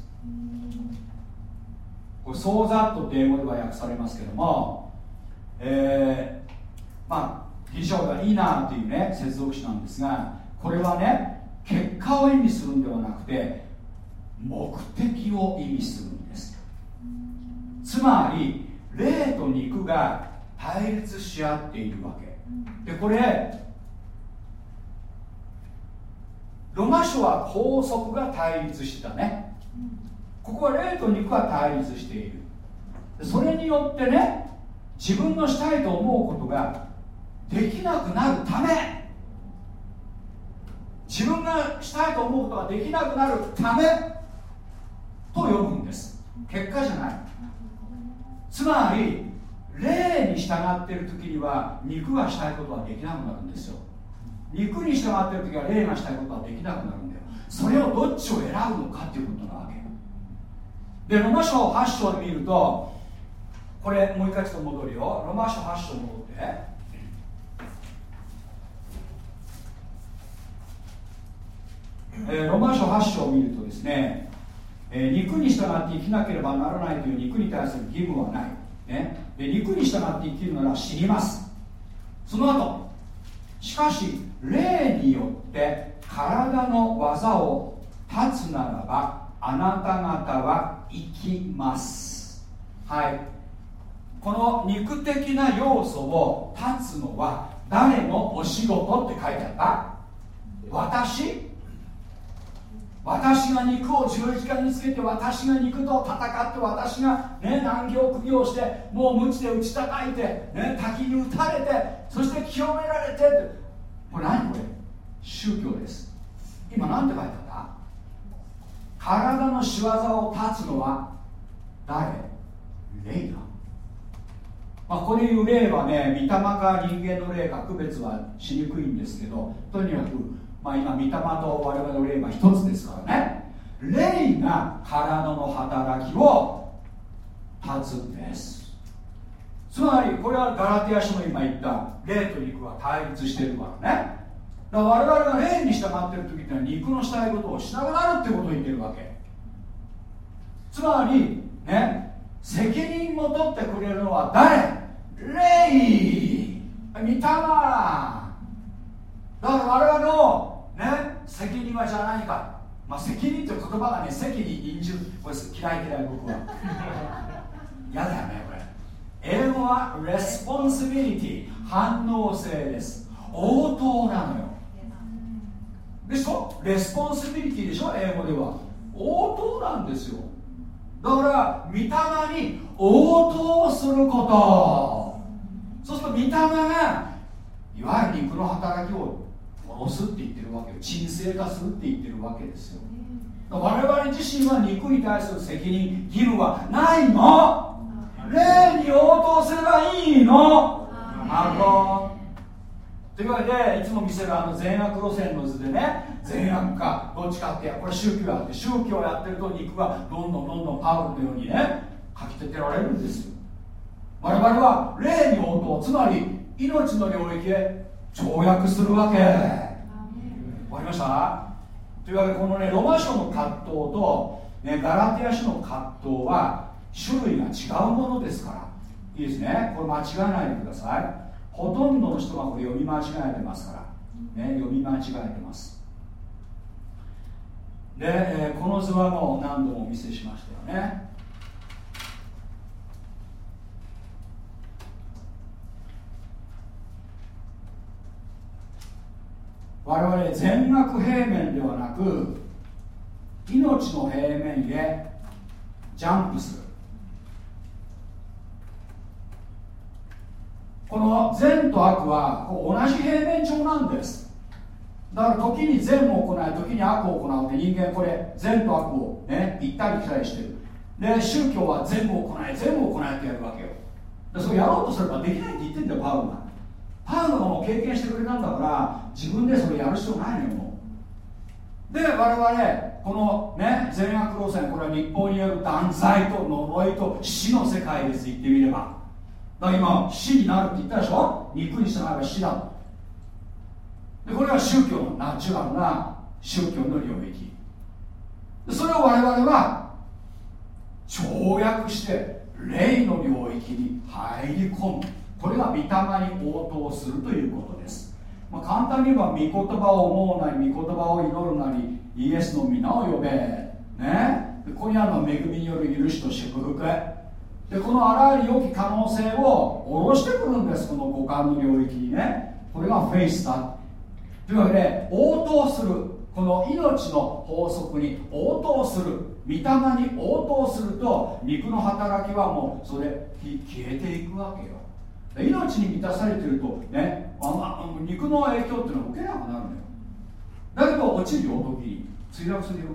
これソーザットって英語では訳されますけどもえー、まあギリシャ語ではイナーっていうね接続詞なんですがこれはね結果を意味するんではなくて目的を意味するんです。つまり霊と肉が対立し合っているわけ。でこれロマ書は法則が対立したね。ここは霊と肉が対立している。それによってね自分のしたいと思うことができなくなるため。自分がしたいと思うことができなくなるため。と呼ぶんです。結果じゃない。つまり霊に従っている時には肉がしたいことはできなくなるんですよ。肉に従っている時は霊がしたいことはできなくなるんだよ。それをどっちを選ぶのかっていうことなわけでロマ書8章で見るとこれもう一回ちょっと戻るよ。ロマ書8章に戻って。えー、ロマ書8章を見るとですね、えー、肉に従って生きなければならないという肉に対する義務はない、ね、で肉に従って生きるなら死にます。その後しかし霊によって体の技を立つならばあなた方は生きます。はい。この肉的な要素を立つのは誰のお仕事って書いてあった？私？私が肉を十字架につけて私が肉と戦って私が、ね、難行苦行してもう鞭で打ち叩いて、ね、滝に打たれてそして清められて。これ何これ？宗教です。今何て書いてあった？体の仕業を断つのは誰？霊だ、まあ、ここで言う霊はね御霊か人間の霊か区別はしにくいんですけどとにかくまあ、今、御霊と我々の霊は一つですからね。霊が体の働きを立つんです。つまりこれはガラティア書の今言った霊と肉は対立してるからね。だから我々が霊に従ってる時ってのは肉のしたいことをしなくなるってことを言ってるわけ。つまりね責任も取ってくれるのは誰？霊。御霊だから我々の、ね、責任はじゃあ何か、まあ、責任という言葉がね責任引じる。これ嫌い嫌い僕は。嫌だよねこれ。英語は responsibility 反応性です。応答なのよ。でしょ？ responsibility でしょ？英語では。応答なんですよ。だから御霊に応答すること。そうすると御霊がいわゆる肉の働きを殺すって言ってるわけよ。沈静化するって言ってるわけですよ。我々自身は肉に対する責任義務はないの。霊に応答すればいいの。あのというわけでいつも見せるあの善悪路線の図でね善悪かどっちかってこれ宗教やって宗教をやってると肉がどんどんどんどんパウルのようにねかき立てられるんですよ。我々は霊に応答つまり命の領域へ跳躍するわけ。わかりました？というわけでこのねロマ書の葛藤と、ね、ガラティア書の葛藤は種類が違うものですから。いいですね。これ間違えないでくださいほとんどの人がこれ読み間違えてますから、ね、読み間違えてます。で、えー、この図はもう何度もお見せしましたよね。我々全額平面ではなく命の平面へジャンプする。この善と悪は同じ平面上なんです。だから時に善を行い時に悪を行うって人間これ善と悪をね行ったり来たりしてる。で宗教は全部行い全部行いってやるわけよ。でそれやろうとすればできないって言ってんだよパウロが。パウロも経験してくれたんだから自分でそれやる必要ないのよもう。で我々このね善悪路線これは日本による断罪と呪いと死の世界です言ってみれば。だから今死になるって言ったでしょ？肉に従えば死だ。でこれは宗教のナチュラルな宗教の領域。それを我々は跳躍して霊の領域に入り込む。これが御霊に応答するということです、まあ、簡単に言えば御言葉を思うなり御言葉を祈るなりイエスの皆を呼べ。ね？ここにあるのは恵みによる許しと祝福。でこのあらゆる良き可能性を下ろしてくるんですこの五感の領域にね。これがフェイスだ。というわけで応答するこの命の法則に応答する御霊に応答すると肉の働きはもうそれ消えていくわけよ。命に満たされてるとねあ肉の影響っていうのは受けなくなるのよ。だけど落ちるよ時に。墜落するよ。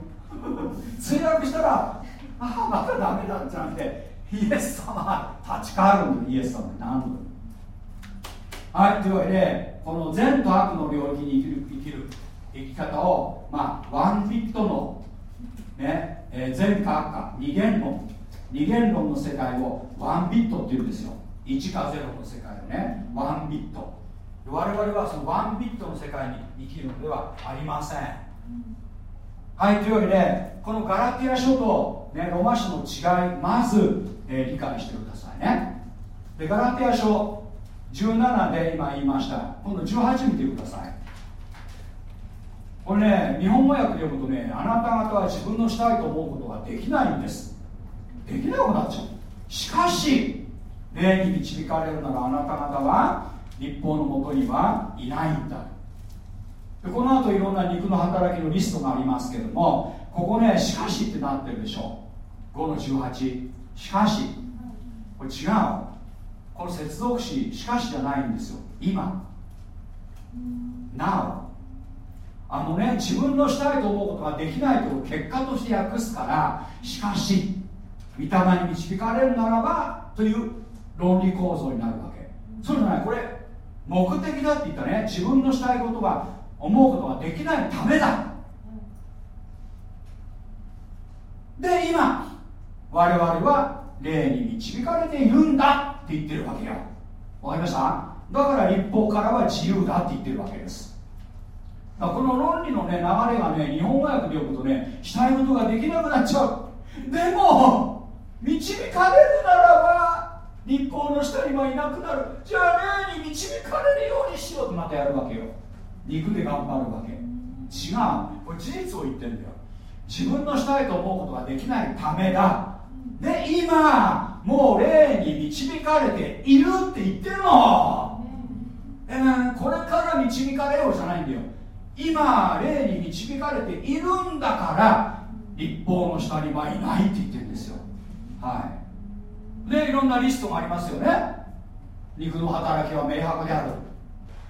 墜落したらああまたダメだじゃなくて。イエス様立ち返るんだイエス様何度も。はいというわけでこの善と悪の領域に生きる生きる生き方をまあワンビットのね、えー、善か悪か二元論。二元論の世界をワンビットって言うんですよ。1か0の世界をね。ワンビット。我々はそのワンビットの世界に生きるのではありません、はいというわけでこのガラティア書と、ね、ロマ書の違いまず、えー、理解してくださいね。でガラティア書17で今言いました。今度18見てください。これね日本語訳で読むとねあなた方は自分のしたいと思うことができないんです。できなくなっちゃう。しかし霊に導かれるならあなた方は立法のもとにはいないんだ。でこの後いろんな肉の働きのリストがありますけどもここねしかしってなってるでしょ。5の18しかしこれ違う。この接続詞しかしじゃないんですよ。今。Now あのね自分のしたいと思うことができないと結果として訳すからしかし御霊に導かれるならばという論理構造になるわけ。そうじゃない。これ目的だって言ったね。自分のしたいことが思うことができないためだ。で今。我々は霊に導かれているんだって言ってるわけよ。わかりました？だから立法からは自由だって言ってるわけです。この論理の、ね、流れがね日本語訳で読むとねしたいことができなくなっちゃう。でも導かれるならば立法の下にはいなくなる。じゃあ霊に導かれるようにしようとまたやるわけよ。肉で頑張るわけ。違う。これ事実を言ってんだよ。自分のしたいと思うことができないためだ。で今もう霊に導かれているって言ってるの、えー、これから導かれようじゃないんだよ。今霊に導かれているんだから立法の下にはいないって言ってるんですよ。はい。でいろんなリストがありますよね。肉の働きは明白である。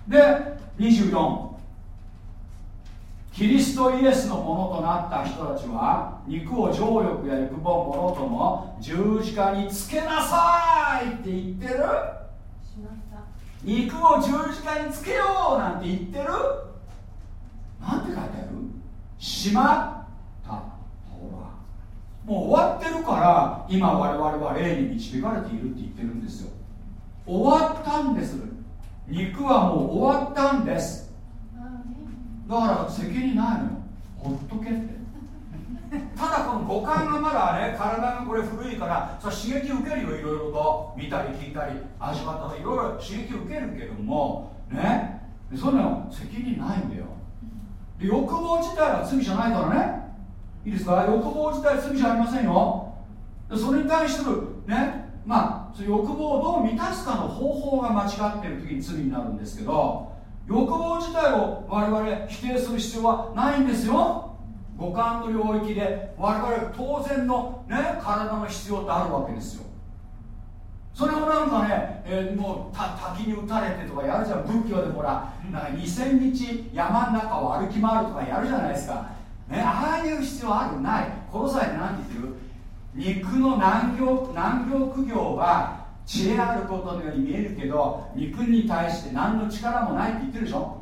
で24キリストイエスのものとなった人たちは肉を情欲や欲望ものとも十字架につけなさいって言ってる。肉を十字架につけようなんて言ってる。なんて書いてある？しまったほらもう終わってるから今我々は霊に導かれているって言ってるんですよ。終わったんです。肉はもう終わったんですだから責任ないのよ。ほっとけって。ただこの五感がまだね体がこれ古いからそ刺激受けるよいろいろと。見たり聞いたり味わったりいろいろ刺激受けるけどもね。そんなの責任ないんだよ。で欲望自体は罪じゃないからね。いいですか？欲望自体罪じゃありませんよ。それに対するね。まあ欲望をどう満たすかの方法が間違ってる時に罪になるんですけど欲望自体を我々否定する必要はないんですよ。五感の領域で我々当然の、ね、体の必要ってあるわけですよ。それをなんかね、えー、もう滝に打たれてとかやるじゃん。仏教でほらなんか2000日山の中を歩き回るとかやるじゃないですか、ね、ああいう必要ある？ない。この際で何て言ってる肉の難行難行苦行は知恵あることのように見えるけど肉に対して何の力もないって言ってるでしょ？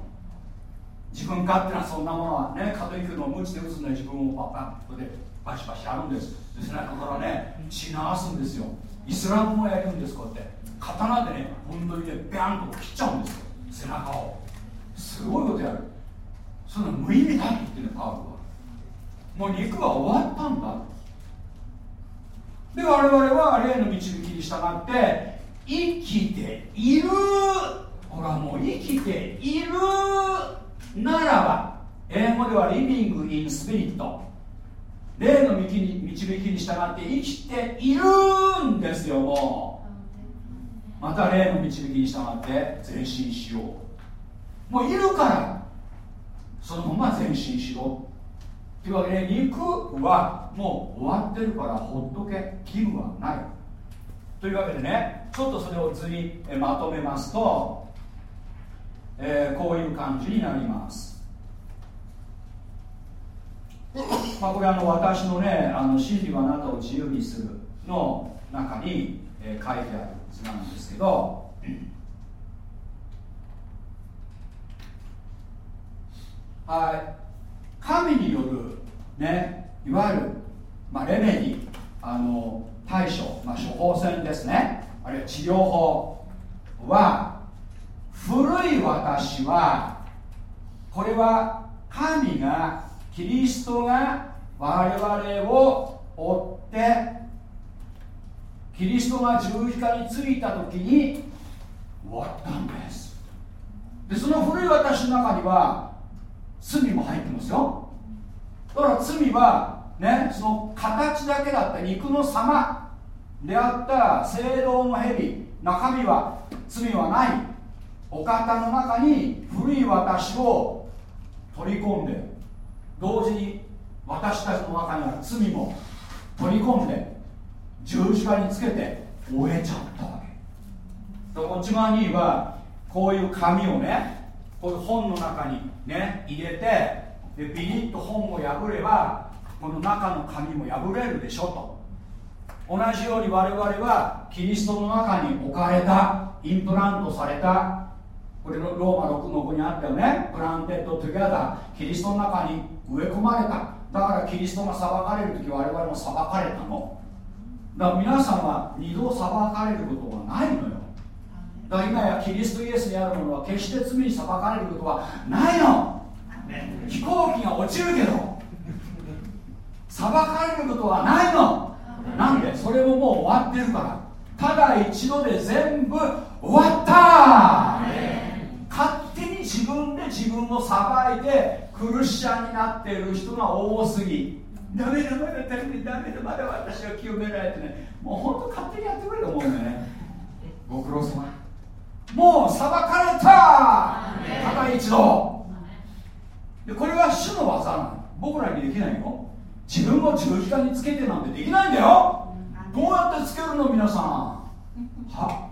自分勝手なそんなものはねカトリックの無知で打つのに自分をパッパッとでバシバシやるんです。で背中からね血流すんですよ。イスラムもやるんですこうやって。刀でね本当にねビャンと切っちゃうんですよ。背中を。すごいことやる。そんな無意味だって言ってるパウルは。もう肉は終わったんだ。で我々は霊の導きに従って生きているほらもう生きているならば英語ではリビング・イン・スピリット霊の導きに導きに従って生きているんですよもう。また霊の導きに従って前進しよう。もういるからそのまま前進しろ。というわけで肉はもう終わってるからほっとけ義務はない。というわけでねちょっとそれを図にまとめますと、えー、こういう感じになります。まあこれあの私のねあの真理はあなたを自由にするの中に、えー、書いてある図なんですけどはい。神によるねいわゆる、まあ、レメディあの対処、まあ、処方箋ですね。あるいは治療法は古い私はこれは神がキリストが我々を追ってキリストが十字架についた時に終わったんです。でその古い私の中には罪も入ってますよ。だから罪はねその形だけだった肉の様であった聖堂の蛇中身は罪はない。お方の中に古い私を取り込んで同時に私たちの中には罪も取り込んで十字架につけて終えちゃったわけ。こっち側にはこういう紙をねこういう本の中にね入れてでビリッと本を破ればこの中の紙も破れるでしょと。同じように我々はキリストの中に置かれたインプラントされたこれローマ6の5にあったよね。 planted together キリストの中に植え込まれた。だからキリストが裁かれる時我々も裁かれたの。だから皆さんは二度裁かれることはないのよ。だから今やキリストイエスにあるものは決して罪に裁かれることはないの。飛行機が落ちるけど裁かれることはないの。なんで？それももう終わってるから。ただ一度で全部終わった。勝手に自分で自分を裁いてクリスチャンになっている人が多すぎ。ダメだまだダメだダメだまだ私は清められてねもう本当勝手にやってくれと思うんだよね。ご苦労様。もう裁かれた。ただ一度。でこれは主の技なの。僕らにできないよ自分を十字架につけてなんてできないんだよ。どうやってつけるの皆さん。は？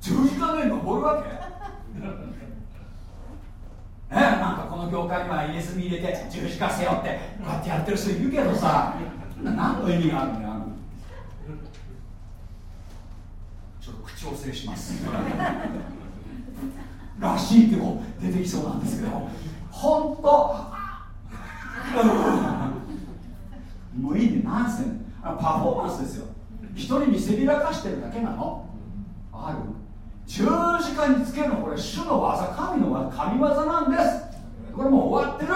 十字架で登るわけ？ね、なんかこの業界には入れ墨入れて十字架背負ってこうやってやってる人いるけどさ。何の意味があるんだよちょっと口を制します。らしいっても出てきそうなんですけど。本当。無意味ナンセンパフォーマンスですよ。人に見せびらかしてるだけなの。ある。十字架につけるのこれ主の技神の技神業なんです。これもう終わってる。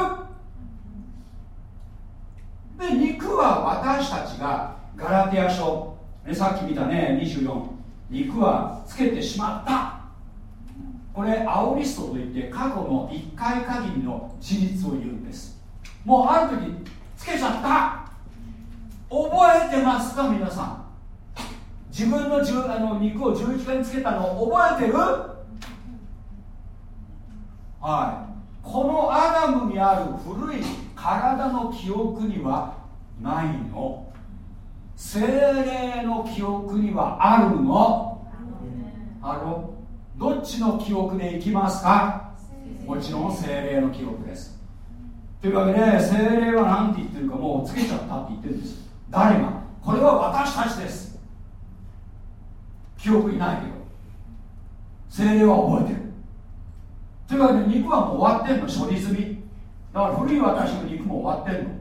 で肉は私たちがガラテヤ書、ね、さっき見たね24肉はつけてしまった。これアオリストといって過去の1回限りの事実を言うんです。もうある時つけちゃった。覚えてますか皆さん？自分のじゅあの肉を十字架につけたのを覚えてる？はい。このアダムにある古い体の記憶にはないの？精霊の記憶にはあるの？あのどっちの記憶でいきますか？もちろん精霊の記憶です。というわけで精霊は何て言ってるかもうつけちゃったって言ってるんです。誰がこれは私たちです。記憶にないけど精霊は覚えてる。というわけで肉はもう終わってんの。処理済み。だから古い私の肉も終わってんの。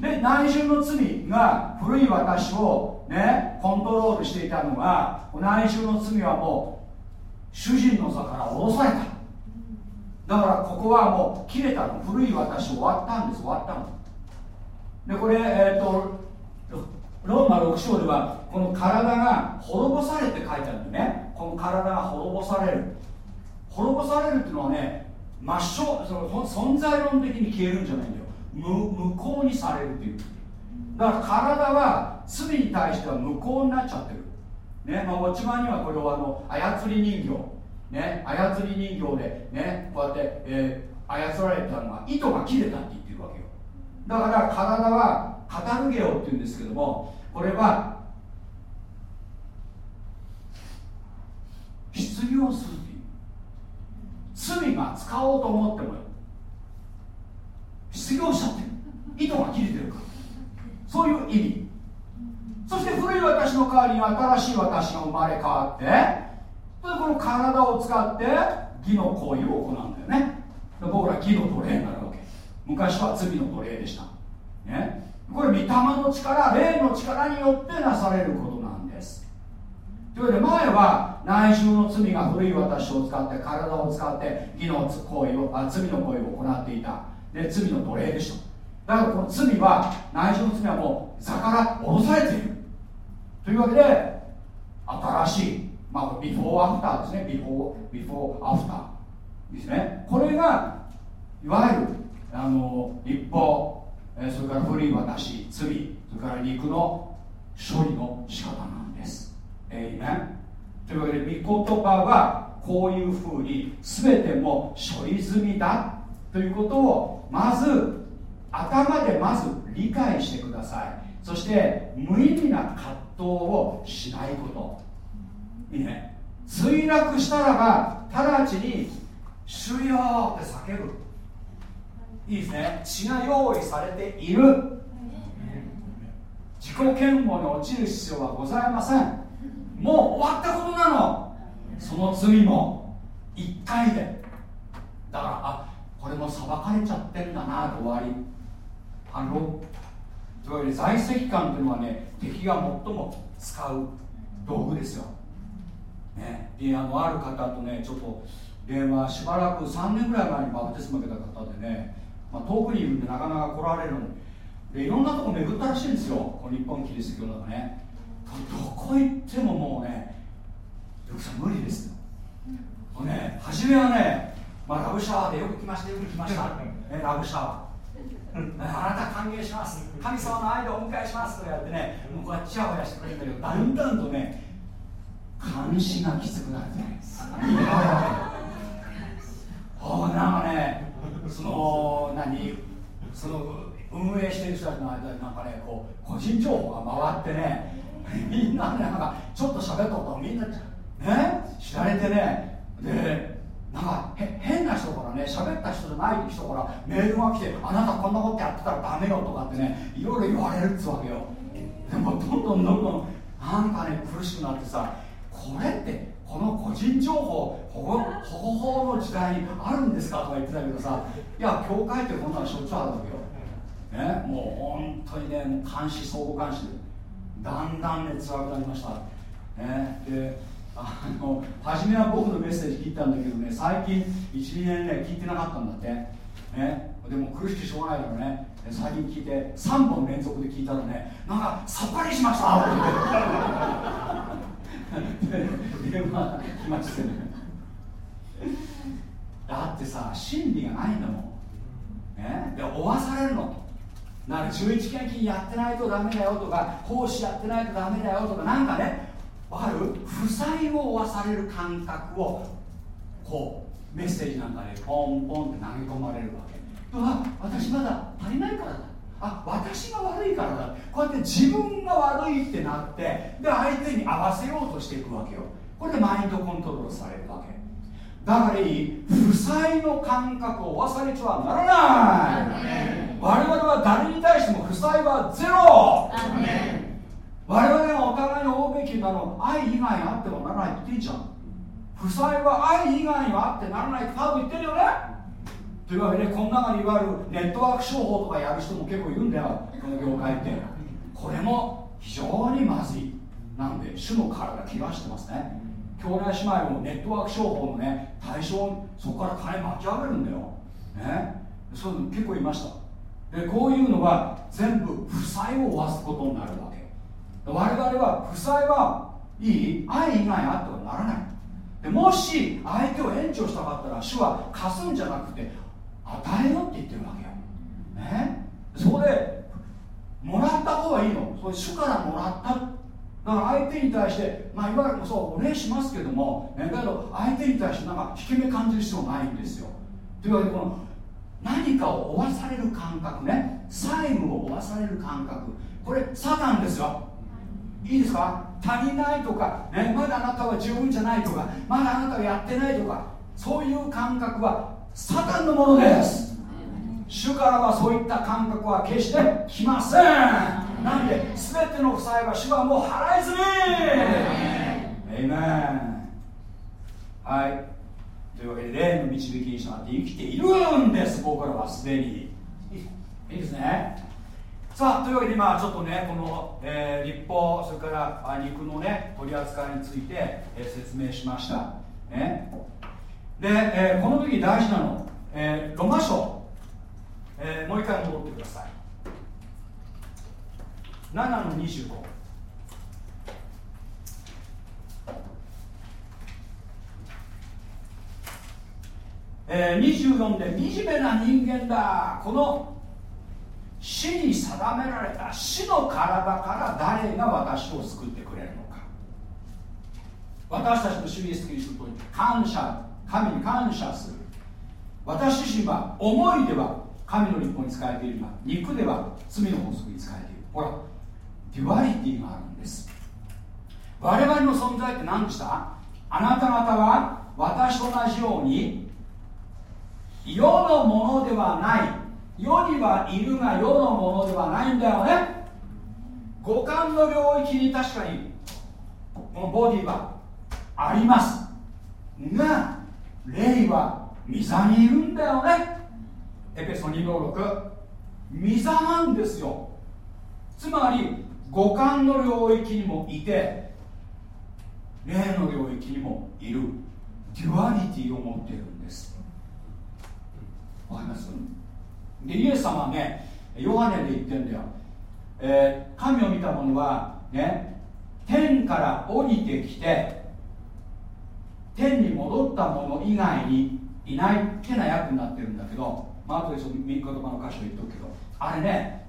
で内順の罪が古い私をねコントロールしていたのが内順の罪はもう主人の座から降ろされた。だからここはもう切れたの。古い私終わったんです。終わったの。でこれえっ、ー、とローマ6章ではこの体が滅ぼされって書いてあるんでね。この体が滅ぼされる。滅ぼされるっていうのはね抹消その存在論的に消えるんじゃないんだよ。無効にされるっていう。だから体は罪に対しては無効になっちゃってる。ねまあ、落ち場にはこれをあの操り人形。ね操り人形でねこうやって、えー、操られたのは糸が切れたって言ってるわけよ。だから体はカタルゲオっていうんですけどもこれは失業する罪が使おうと思っても失業しちゃってる糸が切れてるから。そういう意味。そして古い私の代わりに新しい私が生まれ変わってそれでこの体を使って義の行為を行うんだよね。僕ら義の奴隷になるわけ。昔は罪の奴隷でした、ね、これ御霊の力霊の力によってなされることなんです。というわけで前は内住の罪が古い私を使って体を使って義の行為をあ罪の行為を行っていた。で罪の奴隷でしただからこの罪は内住の罪はもう座から下ろされている。というわけで新しい、まあ、ビフォーアフターですね。ビフォービフォーアフターですね。これがいわゆるあの律法えそれから古い私罪それから肉の処理の仕方なんです。えいねというわけで御言葉はこういうふうに全ても処理済みだということをまず頭でまず理解してください。そして無意味な葛藤をしないこと。いいね。墜落したらば直ちに「主よ!」って叫ぶ。いいですね。血が用意されている。自己嫌悪に陥る必要はございません。もう終わったことなの。その罪も1回で。だからあこれも裁かれちゃってんだなと終わり。あのというわけで在籍感というのはね敵が最も使う道具ですよ、ね、であのある方とねちょっと電話しばらく3年ぐらい前にバプテスマ受けた方でね、まあ、遠くにいるんでなかなか来られるのでいろんなとこ巡ったらしいんですよこの日本キリスト教のね。どこ行ってももうねよくさ無理ですよ。ね初めはね、まあ、ラブシャワーでよく来ましたよく来ました、ね、ラブシャワー。あなた歓迎します。神様の愛でお迎えします。とやってねもうこうやってチヤホヤしてくれるんだけどだんだんとね監視がきつくなるね。ほうなんかねその何その運営してる人たちの間でなんかねこう個人情報が回ってね みんなねなんかちょっと喋ったことみんなね知られてねでなんか変な人からね喋った人じゃない人からメールが来てあなたこんなことやってたらダメよとかってねいろいろ言われるっつわけよ。でもどんどんどんどんなんかね苦しくなってさこれってこの個人情報保護法の時代にあるんですかとか言ってたけどさいや教会ってこんなのしょっちゅうあるわけよ、ね、もう本当にねもう監視相互監視でだんだんね辛くなりました、ね、であの初めは僕のメッセージ聞いたんだけどね最近12年ね聞いてなかったんだって、ね、でも苦しくしょうがないからね最近聞いて3本連続で聞いたらねなんかさっぱりしました。って電話来ましてねだってさ真理がないんだもん、ね、で追わされるの。なんか11献金やってないとダメだよとか奉仕やってないとダメだよとかなんかねある？負債を負わされる感覚をこうメッセージなんかでポンポンって投げ込まれるわけ。あ私まだ足りないからだ。あ私が悪いからだ。こうやって自分が悪いってなってで相手に合わせようとしていくわけよ。これでマインドコントロールされるわけ。だからいい。負債の感覚を負わされちゃならない。我々は誰に対しても負債はゼロ。我々がお互いに追うべきなの愛以外にあってはならないって言ってんじゃん。負債は愛以外にはあってならないって多分言ってるよねというわけでこの中にいわゆるネットワーク商法とかやる人も結構いるんだよ。この業界って。これも非常にまずい。なんで主の体切らしてますね。兄弟姉妹もネットワーク商法のね対象そこから金巻き上げるんだよ。ね。そういうの結構いました。でこういうのは全部負債を負わすことになるわけ。我々は負債はいい愛以外あってはならない。でもし相手を援助したかったら主は貸すんじゃなくて与えよって言ってるわけよ、ね、そこでもらった方がいいの。それ主からもらった。だから相手に対してまあいわゆるそうお礼しますけども、ね、だけど相手に対してなんか引け目感じる必要ないんですよ。というわけでこの何かを負わされる感覚ね。債務を負わされる感覚。これサタンですよ。いいですか？足りないとか、ね、まだあなたは十分じゃないとかまだあなたはやってないとかそういう感覚はサタンのものです。主からはそういった感覚は決してきません。なんで全ての負債は主はもう払い済みエイメンはい。というわけで霊の導きに従って生きているんです。僕らはすでに。いいですね。さあというわけで今ちょっとねこの、えー、立法それから肉のね取り扱いについて、えー、説明しました。ね。で、えー、この時大事なの、えー、ロマ書、えー、もう一回戻ってください。7の25えー、24で惨めな人間だ。この死に定められた死の体から誰が私を救ってくれるのか。私たちの主イエスキリストに感謝。神に感謝する。私自身は思いでは神の律法に仕えているが肉では罪の法則に仕えている。ほら duality があるんです。我々の存在って何でした？あなた方は私と同じように世のものではない。世にはいるが世のものではないんだよね。五感の領域に確かにこのボディはあります。が霊は御座にいるんだよね。エペソ2の6御座なんですよ。つまり五感の領域にもいて霊の領域にもいる。 duality を持っているんです。わかります？でイエス様はねヨハネで言ってんだよ、えー、神を見た者はね天から降りてきて天に戻った者以外にいないってな役になってるんだけど、まあ後でちょっと言葉の箇所言っとくけど。あれね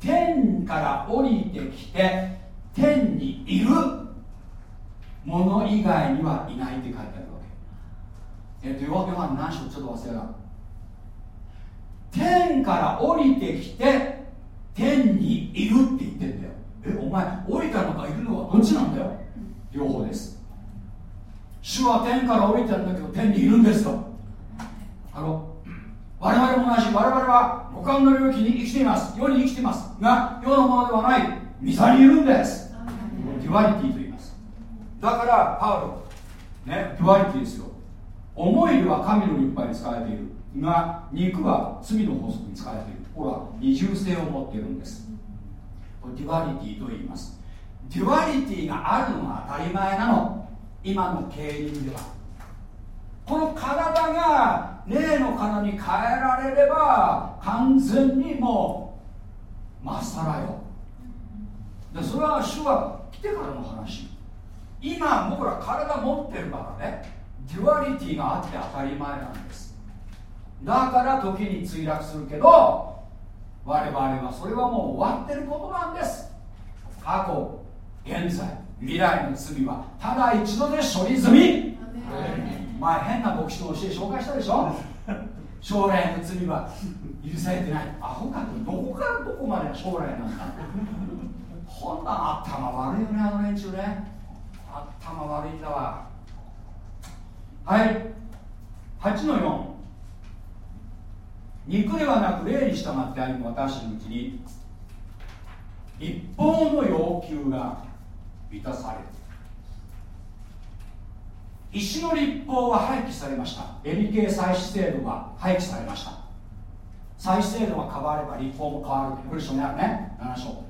天から降りてきて天にいるもの以外にはいないって書いてあるわけ。えっ、ー、とヨハネ何章ちょっと忘れた。天から降りてきて天にいるって言ってんだよ。えお前降りたのかいるのはどっちなんだよ。両方です。主は天から降りてるんだけど天にいるんですよあの我々も同じ我々は五感の領域に生きています。世に生きています。が世のものではない。御座にいるんです。 duality と言います。だからパウロね duality ですよ。思いでは神の律法に仕えている。が肉は罪の法則に使われている。ほら二重性を持っているんです。 duality と言います。 duality があるのが当たり前なの今の経綸では。この体が霊の体に変えられれば完全にもうまっさらよ。でそれは主は来てからの話。今僕ら体持ってるからね。 duality があって当たり前なんです。だから時に堕落するけど我々はそれはもう終わってることなんです。過去現在。未来の罪はただ一度で処理済み。前変な牧師の教え紹介したでしょ？将来の罪は許されてない。アホかとどこからどこまで将来なんだ？ほんな頭悪いよねあの連中ね。頭悪いんだわ。はい。8の4肉ではなく霊に従って歩む私のうちに立法の要求が満たされる。石の立法は廃棄されました。エリ系祭祀制度が廃棄されました。祭祀制度が変われば立法も変わるクリスチャンにあるね。7章。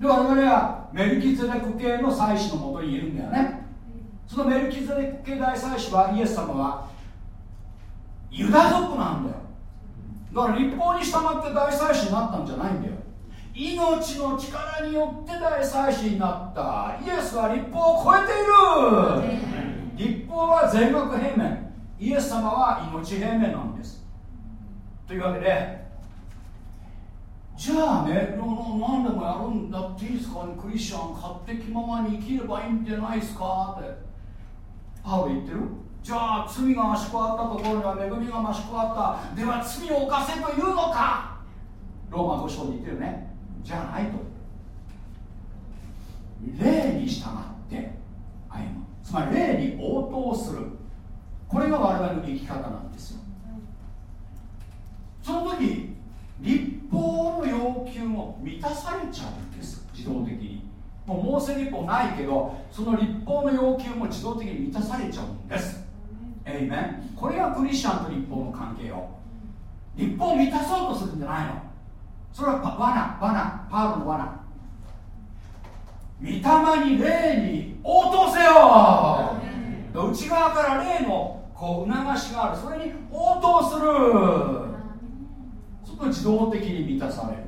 で我々はメルキゼデク系の祭司のもとにいるんだよね。そのメルキゼデク系大祭司はイエス様はユダ族なんだよ。だから立法に従って大祭司になったんじゃないんだよ。命の力によって大祭司になった。イエスは立法を超えている。立法は全額平面。イエス様は命平面なんです。というわけでじゃあね何でもやるんだっていいですかクリスチャン勝手気ままに生きればいいんじゃないですか。ってパウロ言ってる。じゃあ罪が増し加わったところには恵みが増し加わった。では罪を犯せというのか。ローマ5章に言ってるねじゃないと。霊に従って歩む。つまり霊に応答する。これが我々の生き方なんですよ。その時立法の要求も満たされちゃうんです。自動的に。もうモーセ立法ないけどその立法の要求も自動的に満たされちゃうんです。エイメンこれがクリスチャンと立法の関係よ。立法を満たそうとするんじゃないの。それは罠罠パウロの罠。御霊に霊に応答せよ。内側から霊のこう促しがある。それに応答する。そこ自動的に満たされる。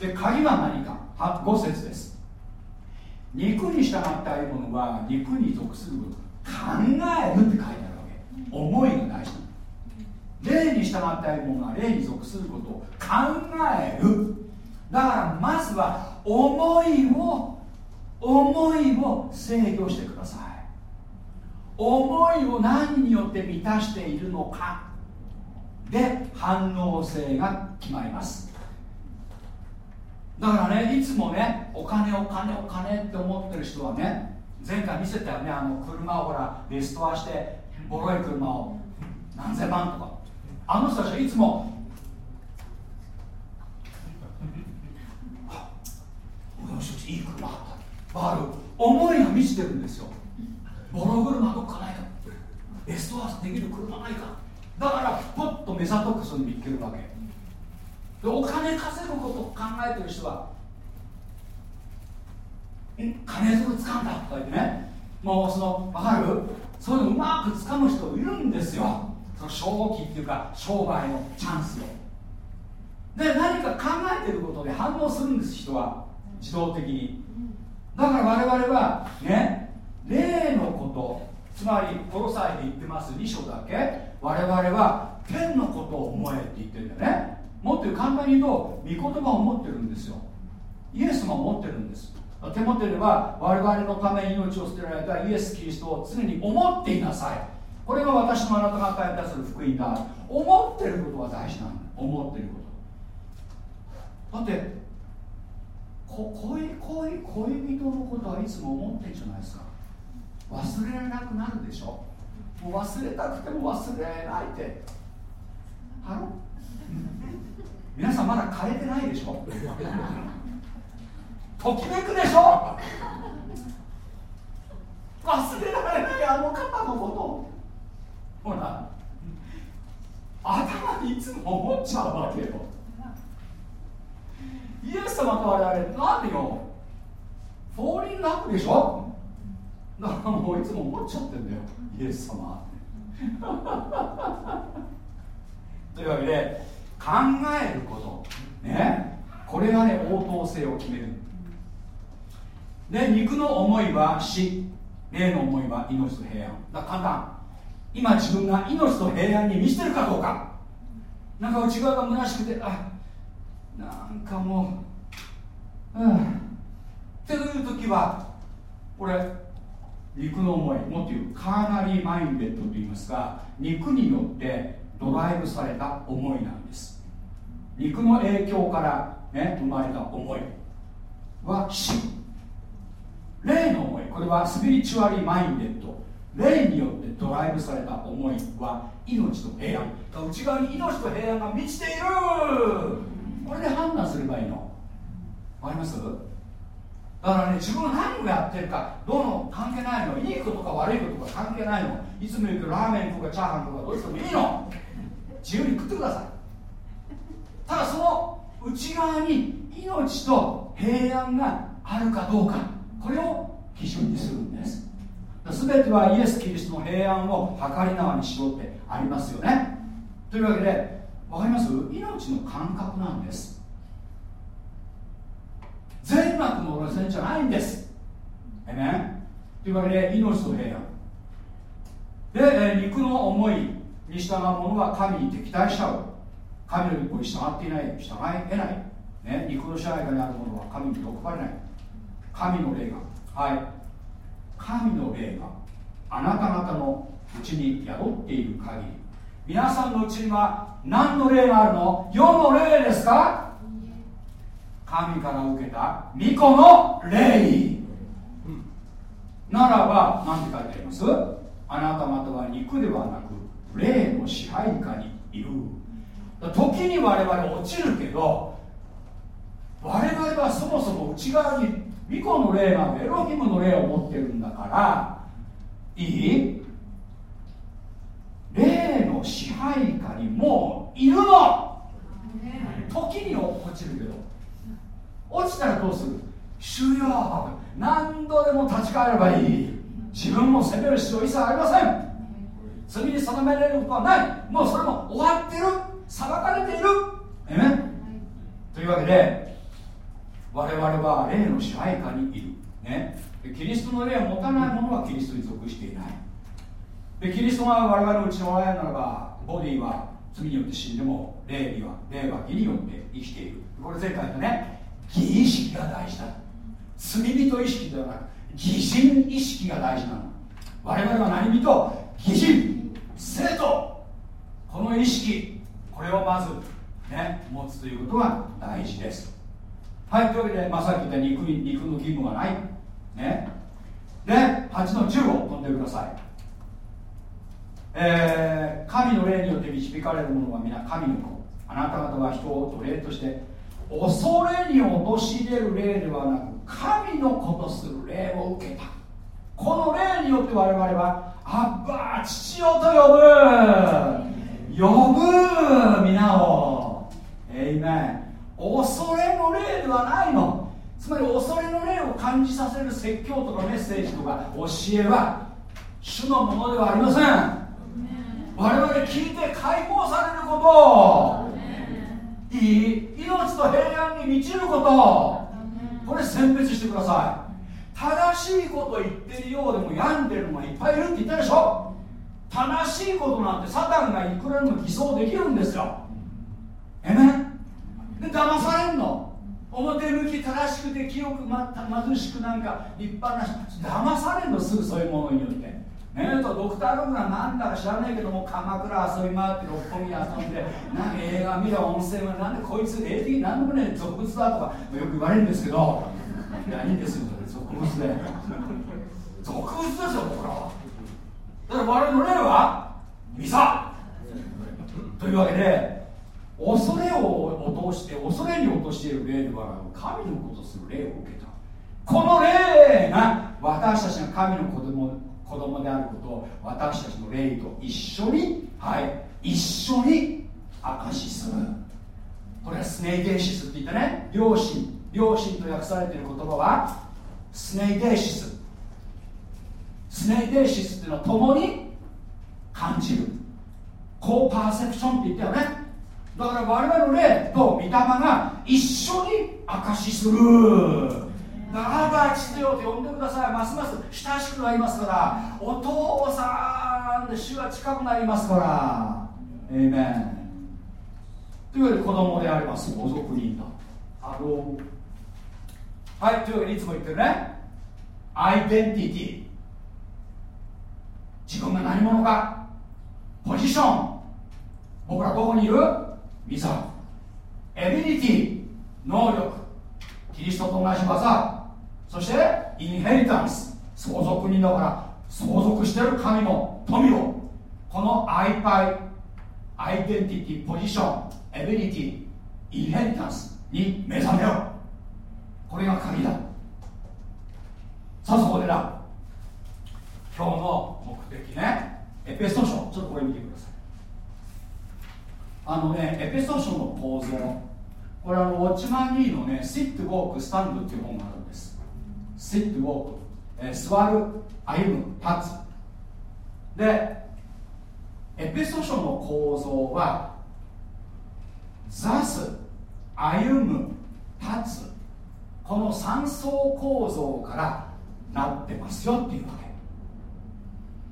で鍵は何か。5節です。肉に従って歩むのは肉に属する考えるって書いてあるわけ。思いが大事霊に従って歩むのは霊に属することを考える。だからまずは思いを思いを制御してください。思いを何によって満たしているのか。で反応性が決まります。だからねいつもねお金お金お金って思ってる人はね前回見せたよねあの車をほらリストアしてボロい車を。何千万とか。あの人たちはいつも。よしいい車ある思いが満ちてるんですよ。ボロ車どっかないか。ベストワースできる車ないか。だからポッと目ざとくそれに行けるわけ。でお金稼ぐことを考えてる人は金づるつかんだとか言ってね。もうその分かる？そういうのうまくつかむ人いるんですよ。その正気っていうか商売のチャンスをで何か考えてることで反応するんです人は。自動的に。だから我々はね霊のことつまりコロサイで言ってます2章だけ。我々は天のことを思えって言ってるんだよね。もっと簡単に言うと御言葉を持ってるんですよ。イエスも持ってるんです。手元では我々のために命を捨てられたイエス・キリストを常に思っていなさい。これが私のあなた方に対する福音だ。思ってることが大事なんだ思ってること。だってこ恋恋恋人のことはいつも思ってるじゃないですか。忘れられなくなるでしょ。もう忘れたくても忘れないってハロ皆さんまだ枯れてないでしょ。ときめくでしょ。忘れられないあの方のことほら。頭にいつも思っちゃうわけよ。イエス様と我々なんでよ？フォーリンラブでしょ？だからもういつも思っちゃってんだよ。イエス様。というわけで考えること。ね？これがね応答性を決める。で肉の思いは死。霊の思いは命と平安。だから簡単。今自分が命と平安に満ちてるかどうか。なんか内側が虚しくてあなんかもううん。っていう時はこれ肉の思いもっと言うカーナリーマインデッドと言いますか肉によってドライブされた思いなんです。肉の影響から、ね、生まれた思いは死。霊の思い。これはスピリチュアリーマインデッド。霊によってドライブされた思いは命と平安。内側に命と平安が満ちている。これで判断すればいいの。わかります？だからね自分が何をやってるかどうの関係ないの。いいことか悪いことか関係ないの。いつも言うけどラーメンとかチャーハンとかどうしてもいいの。自由に食ってください。ただその内側に命と平安があるかどうか。これを基準にするんです。全てはイエス・キリストの平安を計り縄にしようってありますよね。というわけで分かります？命の感覚なんです。善悪の路線じゃないんです。えねというわけで命と平安。で、え肉の思いに従う者は神に敵対しちゃう。神の一歩に従っていない。従えない。ね、肉の支配下にあるものは神に毒ばれない。神の霊が。はい。神の霊があなた方のうちに宿っている限り皆さんのうちには何の霊があるの？世の霊ですか？神から受けた巫女の霊。ならば何て書いてあります？あなた方は肉ではなく霊の支配下にいる。時に我々落ちるけど我々はそもそも内側に巫女の霊がエロヒムの霊を持ってるんだからいい？霊の支配下にもういるの。時に落ちるけど。落ちたらどうする？主よ何度でも立ち返ればいい。自分も責める必要一切ありません。罪に定められることはない。もうそれも終わってる。裁かれている。えねというわけで我々は霊の支配下にいる、ね、キリストの霊を持たない者はキリストに属していない。でキリストが我々のうちの親ならばボディは罪によって死んでも霊には霊は義によって生きている。これ前回とね。義意識が大事だ。罪人意識ではなく義人意識が大事なの。我々は何人？義人。生徒。この意識。これをまずね持つということが大事です。はいというわけで、まあ、さっき言った肉肉の義務はない。ね。で8の10を飛んでください。えー、神の霊によって導かれる者は皆神の子。あなた方は人を奴隷として恐れに陥れる霊ではなく神の子とする霊を受けた。この霊によって我々はアッバー父よと呼ぶ。呼ぶ皆を。エイメン恐れの霊ではないの。つまり恐れの霊を感じさせる説教とかメッセージとか教えは主のものではありません。我々聞いて解放されること。いい命と平安に満ちること。これ選別してください。正しいこと言ってるようでも病んでるのがいっぱいいるって言ったでしょ。正しいことなんてサタンがいくらでも偽装できるんですよ。えねで騙されんの。表向き正しくて清く、ま、貧しくなんか立派な騙されんのすぐそういうものによって。ねえとドクター・ログが何だか知らないけども鎌倉遊び回って六本木遊んで なんか映画見た温泉は。なんでこいつ霊的に何でもね俗物だとかよく言われるんですけど。いやいいんですよ俗物で。俗物ですよ僕らは。だから我々の霊はミサ！というわけで恐れを落として恐れに落としている霊では神のことする霊を受けた。この霊が私たちが神の子供子供であることを私たちの霊と一緒にはい。一緒に証しするこれはスネイデーシスって言ったね。両親両親と訳されている言葉はスネイデーシス。スネイデーシスっていうのは共に感じる。コーパーセプションって言ったよね。だから我々の霊と御霊が一緒に証しする。アバ父よと呼んでください。ますます親しくなりますから。お父さんで主は近くなりますから。エイメンというわけで子供であります。王族人だ。ハローはいというわけでいつも言ってるね。アイデンティティ。自分が何者か。ポジション。僕らどこにいる？御座 ability 能力キリストと同じ技そして inheritance 相続人だから相続してる神の富をこのアイパイアイデンティティポジションエビリティインヘリタンスに目覚めよう。これが鍵だ。さあそこでな今日の目的ね。エペソ書。ちょっとこれ見てくださいあのねエペソ書の構造これあのウォッチマン・リーのね「シット・ウォーク・スタンド」っていう本があるんです sit, walk、えー、座る、歩む、立つ。で、エペソ書の構造は、座す、歩む、立つ、この三層構造からなってますよっていうわ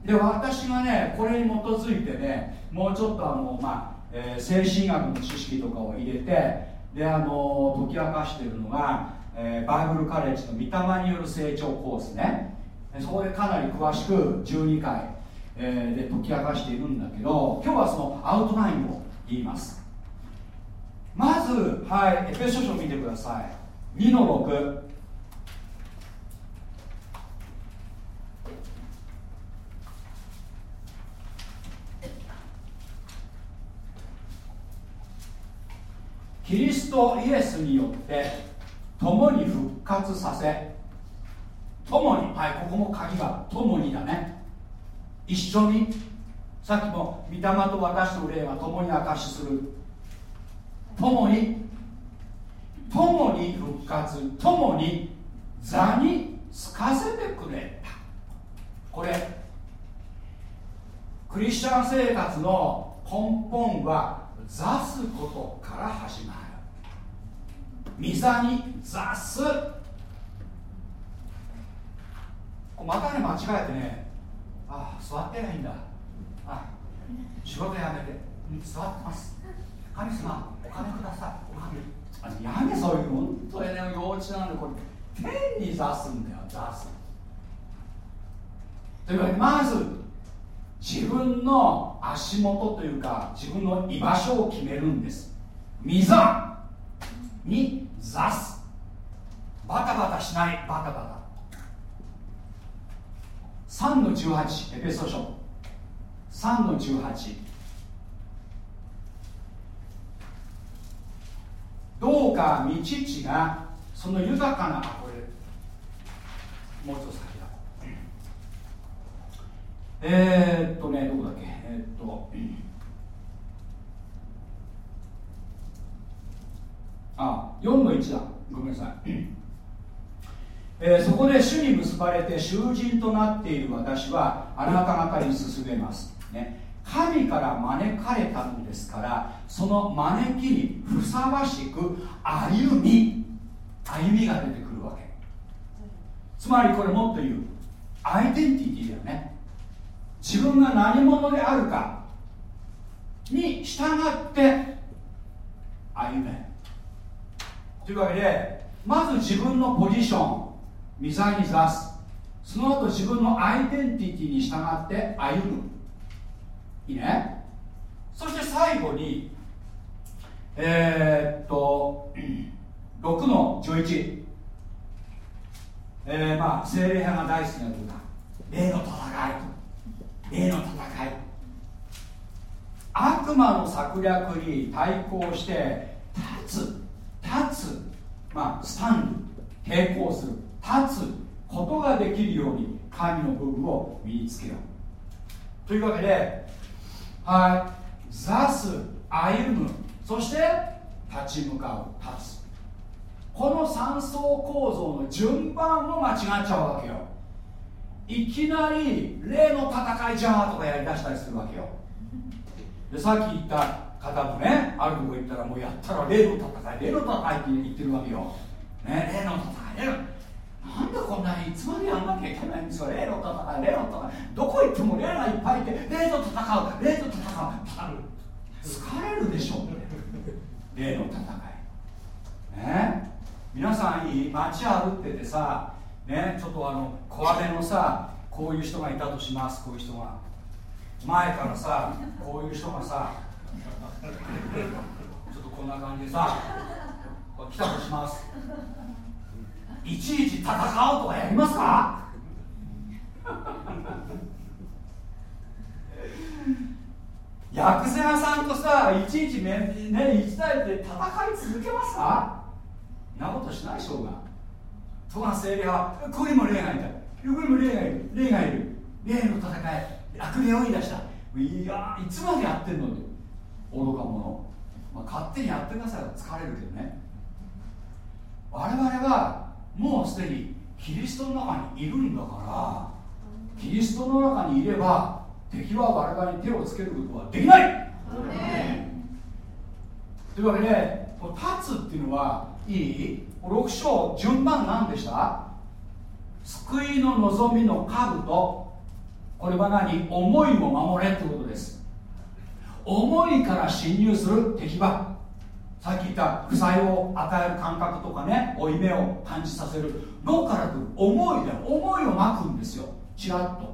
け。で、私がね、これに基づいてね、もうちょっとあの、まあ、えー、精神学の知識とかを入れて、であの解き明かしているのが、えー、バイブルカレッジの御霊による成長コースね。そこでかなり詳しく12回、えー、で解き明かしているんだけど今日はそのアウトラインを言います。まずはいエペソ書を見てください。2の6キリストイエスによって共に復活させ共にはいここも鍵が共にだね。一緒にさっきも御霊と私の霊は共に証しする。共に共に復活共に座につかせてくれた。これクリスチャン生活の根本は座すことから始まる。御座に座す。またね間違えてね。ああ座ってないんだ。あ仕事やめて。座ってます。神様お金ください。お金。あやめそういう本当にね幼稚なんでこれ天に座すんだよ。座す。というわけでまず自分の足元というか自分の居場所を決めるんです。御座。に座す。バタバタしない。バタバタ。3の18エペソ書。3の18どうか道父がその豊かなこれもう一つ先だえー、っとねどこだっけ？えー、っと。あ4の1だ。ごめんなさい。えー、そこで主に結ばれて囚人となっている私はあなた方に進めます、ね、神から招かれたのですからその招きにふさわしく歩み歩みが出てくるわけ。つまりこれもっと言う。アイデンティティだよね。自分が何者であるかに従って歩め。というわけでまず自分のポジション御座に座す。その後自分のアイデンティティに従って歩むいいね。そして最後にえー、っと 6の11えー、まあ精霊派が大好きなというか霊の戦い。霊の戦い。悪魔の策略に対抗して立つ。立つまあスタンド抵抗する立つことができるように神の部分を身につけよう。というわけではい座す歩むそして立ち向かう立つ。この3層構造の順番も間違っちゃうわけよ。いきなり霊の戦いじゃとかやりだしたりするわけよ。でさっき言った方もね。あるとこ行ったらもうやったら霊の戦い。霊の戦いって言ってるわけよ、ね、霊の戦い。霊のなんでこんなにいつまでやんなきゃいけないんですか霊の戦い霊の戦い。どこ行っても霊がいっぱいいて霊と戦う。霊と戦う。疲れるでしょ。霊の戦い。ね。皆さんいい街歩っててさねちょっとあの小雨のさこういう人がいたとしますこういう人が。前からさこういう人がさちょっとこんな感じでさ来たとします。いちいち戦おうとかやりますか？薬剤屋さんとさいちいちねね一対で戦い続けますか？なことしないでしょうが。とが精霊はここにも霊がいたここにも霊がい。る霊がいる。霊の戦い。悪霊を言い出した。いやいつまでやってんの？に愚か者、まあ、勝手にやってください疲れるけどね。我々はもうすでにキリストの中にいるんだからキリストの中にいれば敵は我々に手をつけることはできない。というわけで立つっていうのはいい？6章順番何でした？救いの望みの兜。これは何？思いを守れってことです思いから侵入する敵はさっき言った負債を与える感覚とかね負い目を感じさせる脳からくる思いで思いをまくんですよ。ちらっと。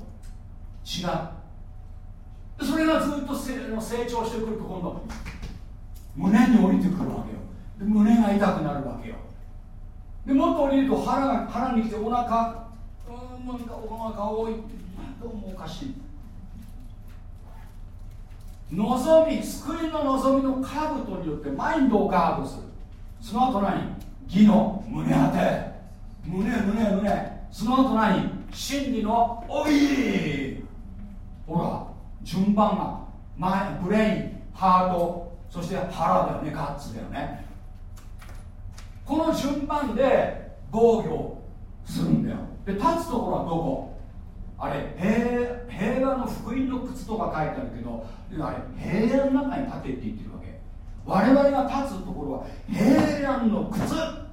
違うそれがずっと成長してくると今度胸に降りてくるわけよ。で胸が痛くなるわけよ。でもっと降りると腹が腹に来てお腹うんなんかお腹多いどうもおかしい。望み救いの望みの兜によってマインドをガードする。その後何？義の胸当て。胸胸胸。その後何？真理のおい。ほら順番が前ブレインハートそして腹だよね。ガッツだよね。この順番で防御するんだよ。で立つところはどこ？あれ平平和の福音の靴とか書いてあるけどあれ平安の中に立てって言ってるわけ。我々が立つところは平安の靴。だか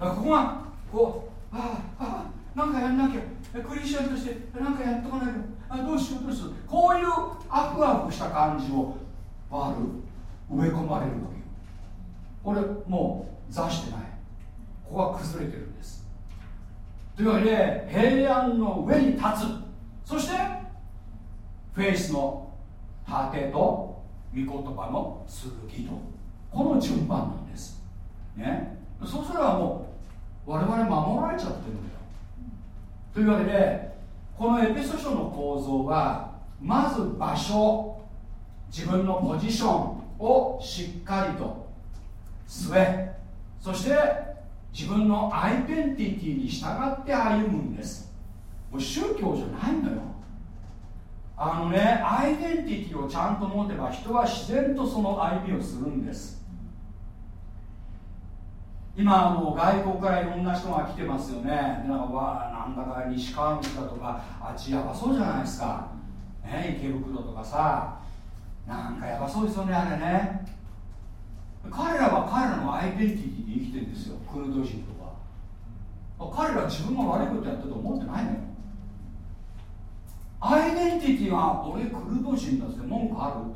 らここがこうああああなんかやんなきゃ。クリスチャンとしてなんかやっとかないとあどうしようどうしよう。こういうアフアフした感じをバール植え込まれるわけよ。これもう座してない。ここが崩れてるんです。というわけで平安の上に立つ。そしてフェイスの盾と御言葉の剣と。この順番なんです。ね。そうすればもう我々守られちゃってるんだよ。というわけでこのエペソ書の構造はまず場所自分のポジションをしっかりと据えそして自分のアイデンティティに従って歩むんです。もう宗教じゃないのよ。あのねアイデンティティをちゃんと持てば人は自然とその歩みをするんです。今あの外国からいろんな人が来てますよね。なんかわなんだか西川口だとかあっちやばそうじゃないですか、ね、池袋とかさ。なんかやばそうですよねあれね。彼らは彼らのアイデンティティで生きてるんですよ。クルド人とか。彼ら自分が悪いことやったと思ってないのよ。アイデンティティは俺クルド人だって文句あるっ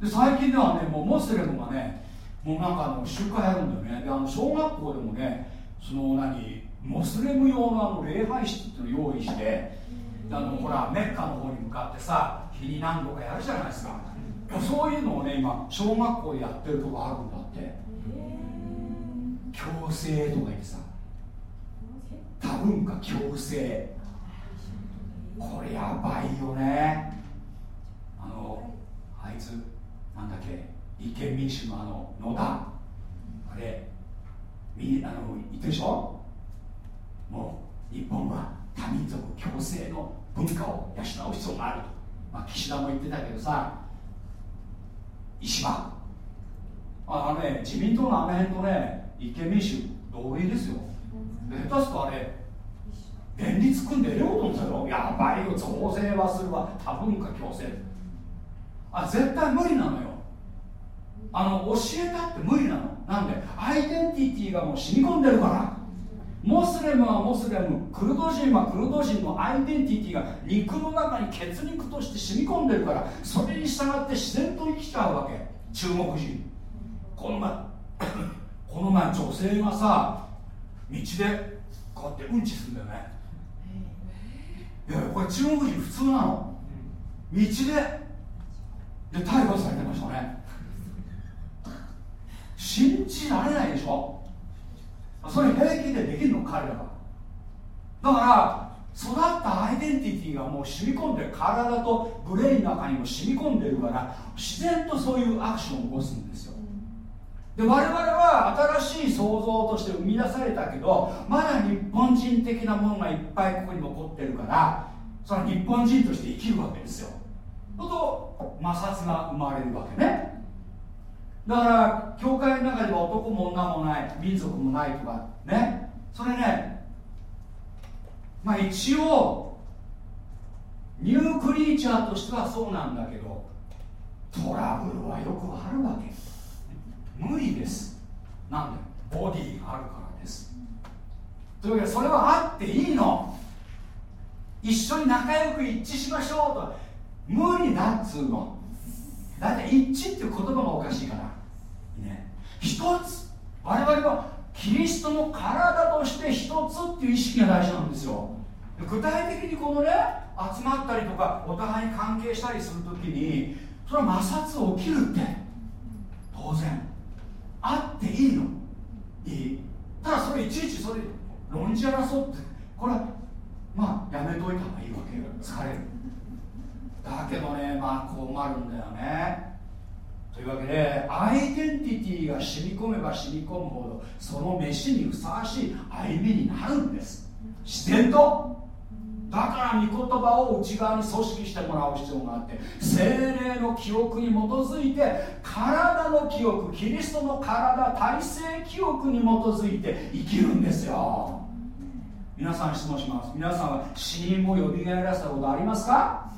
てで最近ではねもうモスレムがねもうなんかあの集会やるんだよね。であの小学校でもねその何モスレム用のあの礼拝室っていうのを用意してあのほらメッカの方に向かってさ日に何度かやるじゃないですか。そういうのをね今小学校でやってるとこあるんだって。強制とか言ってさ。多文化強制。これやばいよね。あのあいつなんだっけ。立憲民主のあの野田。あれみあの言ってるでしょ。もう日本は多民族共生の文化を養う必要があると、まあ、岸田も言ってたけどさ。石破あのね自民党のあの辺とね立憲民主同意ですよ。で下手すとあれ連立組んでやろうと思うんですよやばいよ増税はするわ。多文化共生あ絶対無理なのよ。あの教えたって無理なの。なんでアイデンティティがもう染み込んでるから。モスレムはモスレムクルド人はクルド人のアイデンティティが肉の中に血肉として染み込んでるからそれに従って自然と生きちゃうわけ。中国人。この前 この前女性がさ道でこうやってうんちするんだよね。いやこれ中国人普通なの。道でで逮捕されてましたね。信じられないでしょそれ平気でできるの彼らは。だから育ったアイデンティティがもう染み込んで体とブレインの中にも染み込んでるから自然とそういうアクションを起こすんですよ。で我々は新しい創造として生み出されたけどまだ日本人的なものがいっぱいここに残ってるからその日本人として生きるわけですよ。と摩擦が生まれるわけね。だから教会の中では男も女もない民族もないとかね。それねまあ一応ニュークリーチャーとしてはそうなんだけどトラブルはよくあるわけ。無理です。なんで？ボディがあるからです。というわけでそれはあっていいの。一緒に仲良く一致しましょうと無理だっつうの。だって一致っていう言葉がおかしいから。一つ我々はキリストの体として一つっていう意識が大事なんですよ。具体的にこのね集まったりとかお互いに関係したりするときにそれは摩擦起きるって当然。あっていいの。いい。ただそれいちいちそれ論じ争ってこれはまあやめといた方がいいわけよ。疲れる。だけどねまあ困るんだよね。というわけでアイデンティティが染み込めば染み込むほどその飯にふさわしい歩みになるんです。自然と。だから御言葉を内側に組織してもらう必要があって精霊の記憶に基づいて体の記憶キリストの体体制記憶に基づいて生きるんですよ。皆さん質問します。皆さんは死人をよみがえらせたことありますか？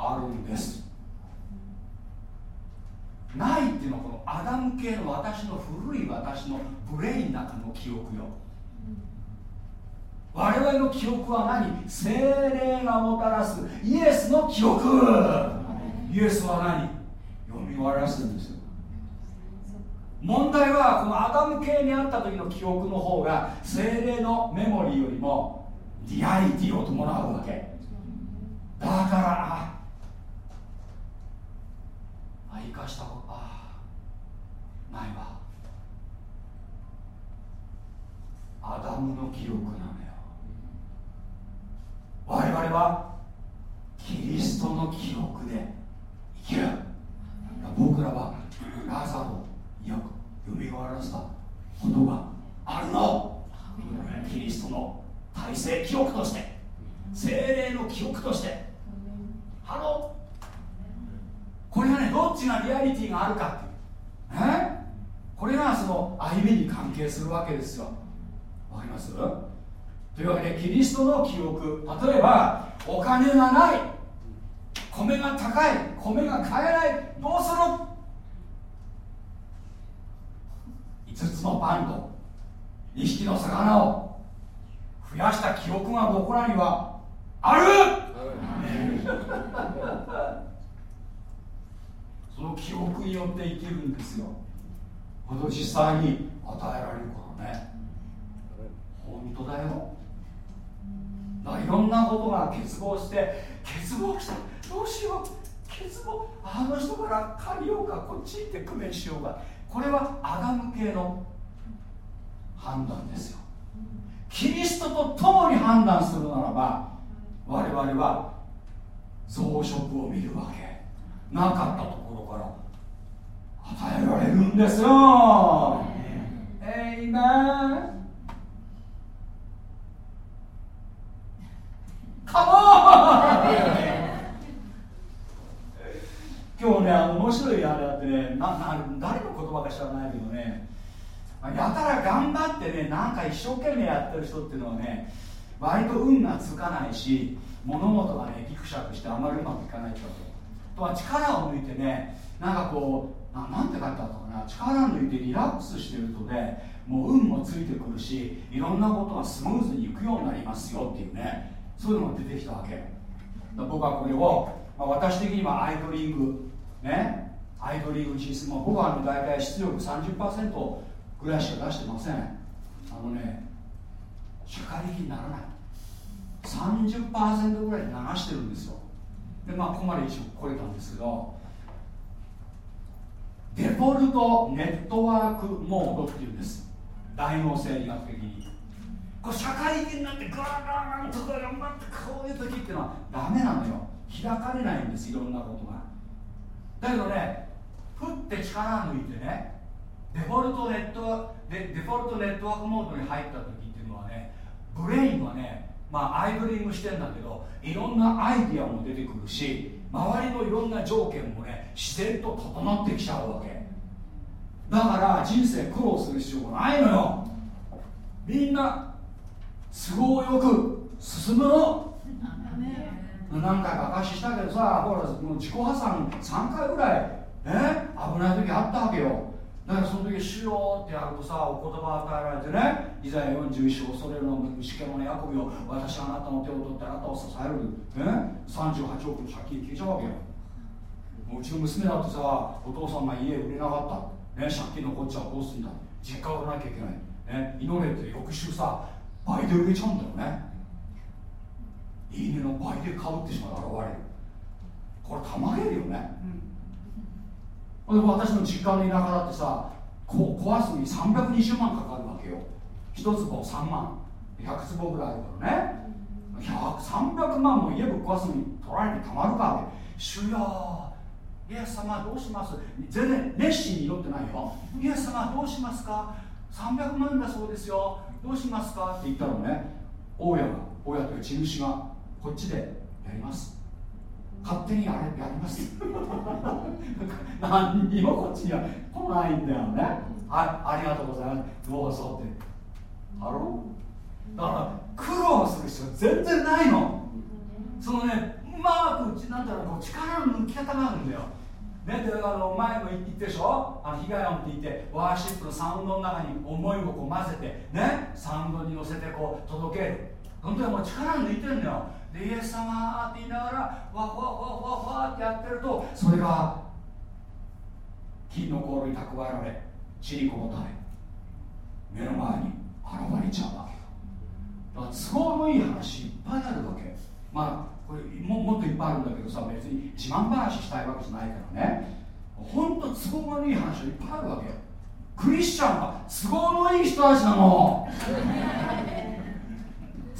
あるんです。ないっていうのはこのアダム系の私の古い私の brain の中の記憶よ。我々の記憶は何？聖霊がもたらすイエスの記憶。イエスは何？思い起こさせるんですよ。問題はこのアダム系にあった時の記憶の方が聖霊のメモリーよりもリアリティを伴うわけ。だからあ生かしたこと？ああ。ないわ。アダムの記憶なのよ。我々はキリストの記憶で生きる。僕らはラザロよく呼びわらせたことがあるの。キリストの体制記憶として聖霊の記憶として。ハロー。これがねどっちがリアリティがあるかっていう。え？これがその歩みに関係するわけですよ。わかります？というわけでキリストの記憶。例えばお金がない。米が高い。米が買えない。どうする？5つのパンと2匹の魚を増やした記憶が僕らにはある その記憶によって生きるんですよ。この実際に与えられることね。本当だよ。だいろんなことが欠乏して欠乏した。どうしよう。欠乏あの人から借りようか。こっち行って工面しようか。これはアダム系の判断ですよ。キリストと共に判断するならば我々は増殖を見るわけ。なかったところから与えられるんですよ。えいめんカモン。今日ね面白いあれあってねなな誰の言葉か知らないけどねやたら頑張ってねなんか一生懸命やってる人っていうのはね割と運がつかないし物事がねギクシャクしてあまりうまくいかない人だととは力を抜いてねなんかこうななんて書いてあったかな？力抜いてリラックスしてるとねもう運もついてくるしいろんなことがスムーズにいくようになりますよっていうねそういうのが出てきたわけ。僕はこれを、まあ、私的にはアイドリングね？アイドリング実も僕は大体出力30%ぐらいしか出してません。あのね社会的にならない。30%ぐらい流してるんですよ。でまあここまで一応来れたんですけどデフォルトネットワークモードっていうんです。大脳生理学的に。こう社会的になってガーガーとか頑張ってこういう時っていうのはダメなのよ。開かれないんですいろんなことが。だけどねふって力抜いてねデフォルトネットデデフォルトネットワークモードに入った時っていうのはねブレインはねまあアイドリングしてんだけどいろんなアイディアも出てくるし周りのいろんな条件もね自然と整ってきちゃうわけ。だから人生苦労する必要がないのよ。みんな都合よく進むの。何回か証ししたけどさほらもう自己破産3回ぐらいね危ない時あったわけよだからその時「主よ」ってやるとさお言葉与えられてねいざ41章恐れるの虫けのヤコビを私あなたの手を取ってあなたを支える、ね、38億の借金消えちゃうわけようちの娘だってさお父さんが家売れなかった、ね、借金残っちゃうどうすんだ実家売らなきゃいけない、ね、祈れって翌週さ倍で売れちゃうんだよね。いいねの倍で買うってしまう現れる。これたまげるよね、うん、私の実家の田舎だってさこ壊すのに320万かかるわけよ。1坪3万。100坪ぐらいあるからね。300万も家ぶっ壊すのに取られてたまるか主よイエス様どうします？全然熱心に祈ってないよ。イエス様どうしますか？300万だそうですよ。どうしますか？って言ったらね。大家が大家という地主がこっちでやります。勝手にやれやります何 にもこっちには来ないんだよね。はいありがとうございます。どうぞって。あろう？だから苦労する必要全然ないの。そのねうまくなんだろうこう力の抜き方があるんだよ。ね、であの前も言ってでしょ？あの被害音って言ってワーシップのサウンドの中に思いをこう混ぜてねサウンドに乗せてこう届ける。本当にもう力抜いてるんだよ。でイエス様って言いながらわわわわわってやってるとそれが金の香炉に蓄えられ血にこぼたれ目の前に現れちゃうわけ。だから都合のいい話いっぱいあるわけ。まあこれももっといっぱいあるんだけどさ別に自慢話したいわけじゃないからね。本当都合のいい話いっぱいあるわけ。よクリスチャンは都合のいい人たちなの。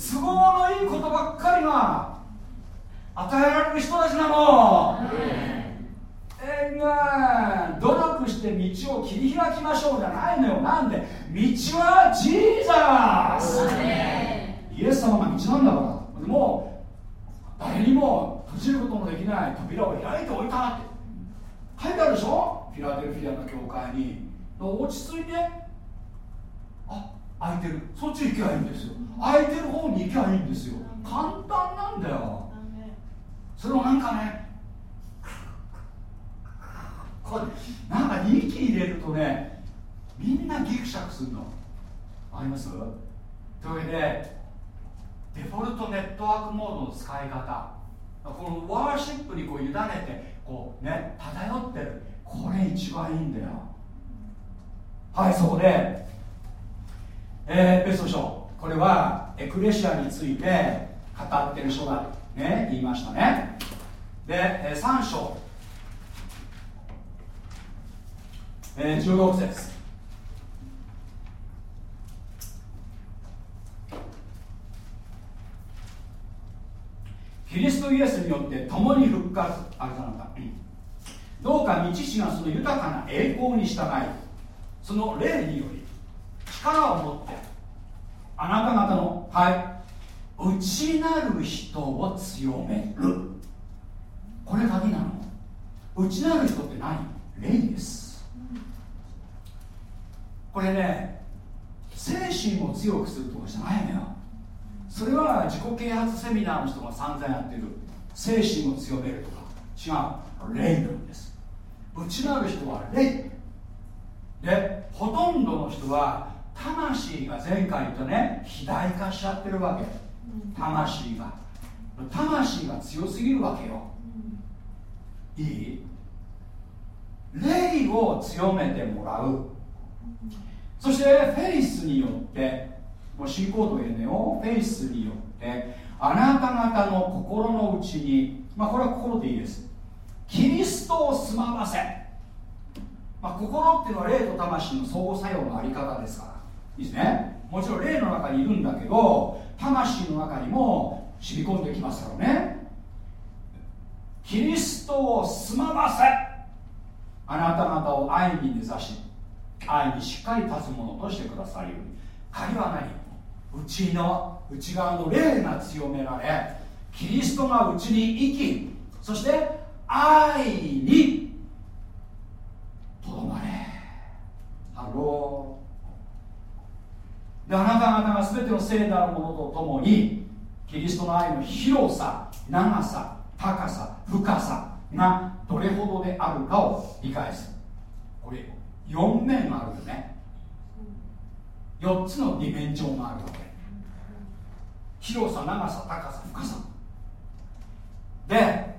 都合のいいことばっかりが与えられる人たちなのえい努力して道を切り開きましょうじゃないのよ。なんで？道はジーザースイエス様が道なんだから。もう誰にも閉じることのできない扉を開いておいたって。書いてあるでしょ？フィラデルフィアの教会に。落ち着いてあ開いてる。そっち行けばいいんですよ。開いてる方に行けばいいんですよ。簡単なんだよ。それをなんかねこれなんか息入れるとねみんなギクシャクするの。あります？というわけでデフォルトネットワークモードの使い方。このワーシップにこう委ねてこうね漂ってる。これ一番いいんだよ。はいそこでえー、ペスト書。これはエクレシアについて語ってる書だね。言いましたね。で、えー、3章、えー、16節。キリストイエスによって共に復活。あれだな。んだどうか道師がその豊かな栄光に従いその霊により力を持ってあなた方のはい内なる人を強める。これ鍵なの。内なる人って何？霊です。これね精神を強くするとかじゃないのよ。それは自己啓発セミナーの人が散々やってる。精神を強めるとか。違う。霊なんです。内なる人は霊。でほとんどの人は魂が前回言ったね肥大化しちゃってるわけ。魂が。魂が強すぎるわけよ。いい？霊を強めてもらう。そしてフェイスによってもう信仰と言えねよ。フェイスによってあなた方の心の内にまあこれは心でいいです。キリストを住まわせ、まあ、心っていうのは霊と魂の相互作用のあり方ですからですね。もちろん霊の中にいるんだけど魂の中にも染み込んできますからね。キリストを住まわせ。あなた方を愛に根ざし愛にしっかり立つものとしてくださるように。鍵は何？内の内側の霊が強められキリストが内に生きそして愛にとどまれハローであなた方が全ての聖なるものとともにキリストの愛の広さ長さ高さ深さがどれほどであるかを理解する。これ4面あるよね。4つのディメンションがあるわけ。広さ長さ高さ深さ。で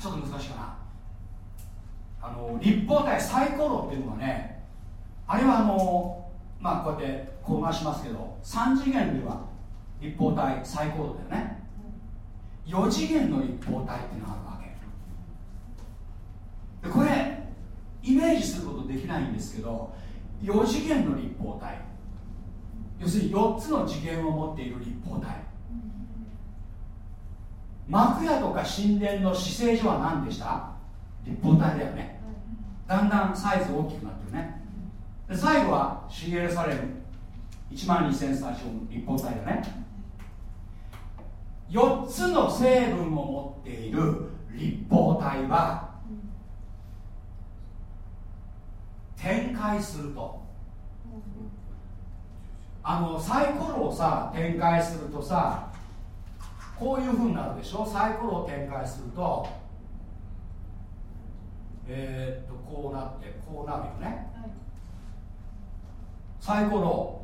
ちょっと難しいかな。あの立方体サイコロっていうのはねあれはあのまあこうやってこう回しますけど3次元では立方体サイコロだよね。4次元の立方体っていうのがあるわけ。でこれイメージすることできないんですけど4次元の立方体。要するに4つの次元を持っている立方体。幕屋とか神殿の姿勢上は何でした？立方体だよね。だんだんサイズ大きくなってるね。で最後はシエルサレム。1万2000スタジオ立方体だね。4つの成分を持っている立方体は展開すると。あのサイコロをさ展開するとさこういうふうになるでしょ？サイコロを展開するとえー、っとこうなってこうなるよね、はい、サイコロ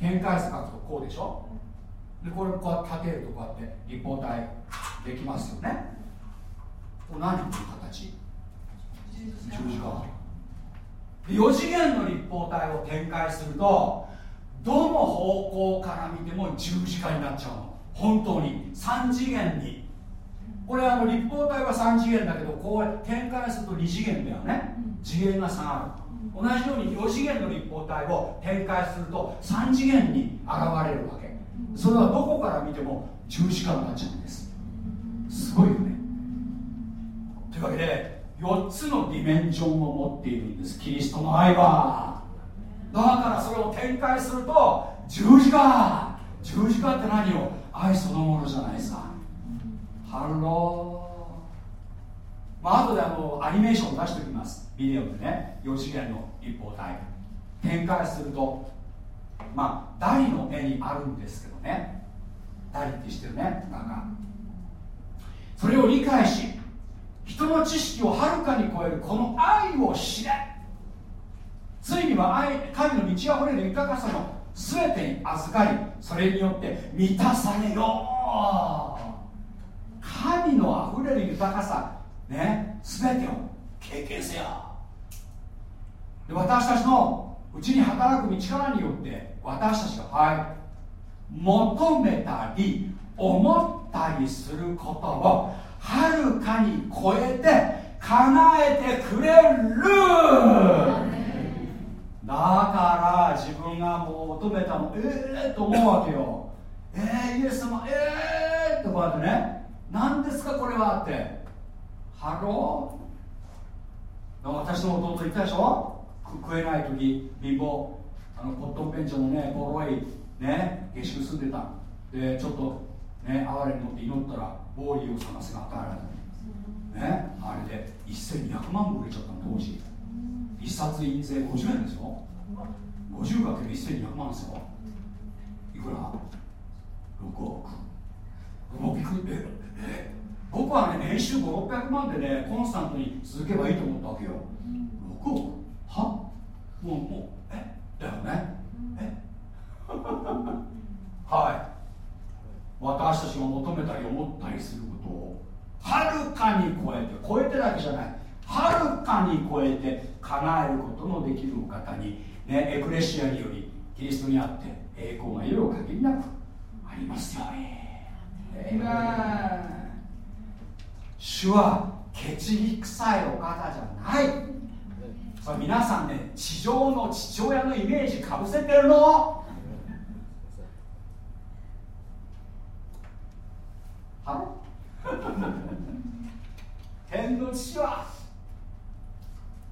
展開数書くとこうでしょ、でこれこうやって立てるとこうやって立方体できますよね。これ何ていう形？十字架。4次元の立方体を展開するとどの方向から見ても十字架になっちゃうの？本当に。3次元に。これあの立方体は3次元だけどこう展開すると2次元だよね。次元が下がる同じように4次元の立方体を展開すると3次元に現れるわけ。それはどこから見ても十字架になっちゃうんです。すごいよね。というわけで4つのディメンションを持っているんです。キリストの愛は。だからそれを展開すると十字架。十字架って何を愛そのものじゃないですかハロー。まあ後であのアニメーションを出しておきます。ビデオでね。4次元の立方体。展開するとまあダリの絵にあるんですけどね。ダリって知ってるね。なんかそれを理解し人の知識をはるかに超えるこの愛を知れ。ついには愛、神の満ち溢れる豊かさの全てに預かりそれによって満たされよ神のあふれる豊かさね全てを経験せよ。で私たちのうちに働く力によって私たちがはい求めたり思ったりすることをはるかに超えて叶えてくれる。だから自分が求めたのええー、と思うわけよ。えー、イエス様ええー、ってこうやってね何ですかこれはって。ハロー私の弟言ったでしょ？食えない時貧乏。あのポットンペンチョのねボロいね下宿住んでた。でちょっとね哀れに乗って祈ったらウォーリーを探せが与えられたね？あれで1200万も売れちゃったの当時。一冊印税50円ですよ。50×1200 万ですよ。いくら ?6 億。もうびっくりええ僕はね年収5600万でねコンスタントに続けばいいと思ったわけよ。6億？は？もうもうえ？だよね？え？はい。私たちが求めたり思ったりすることをはるかに超えて超えてだけじゃない。はるかに超えて叶えることのできるお方に、ね、エクレシアによりキリストにあって栄光が色を限りなくありますよね主はケチり臭いお方じゃない。それ皆さんね地上の父親のイメージかぶせてるの。は？天の父は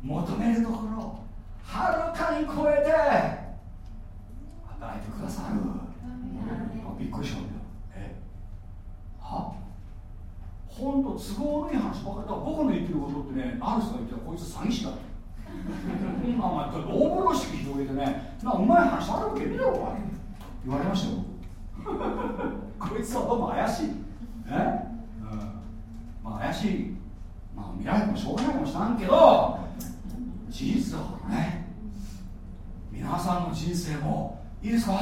求めるところをはるかに超えて与えてくださる。びっくりしたんだよ。え？は？本当都合のいい話ばかりだ。僕の言ってることってねある人が言ったらこいつ詐欺師だまあまあ大風呂敷広げてね。なうまい話あるわけねえだろ言われましたよ。こいつはどうも怪しい。ね、うん、まあ怪しい。まあ見られてもしょうがないかもしれんけど事実だからね。皆さんの人生もいいですか？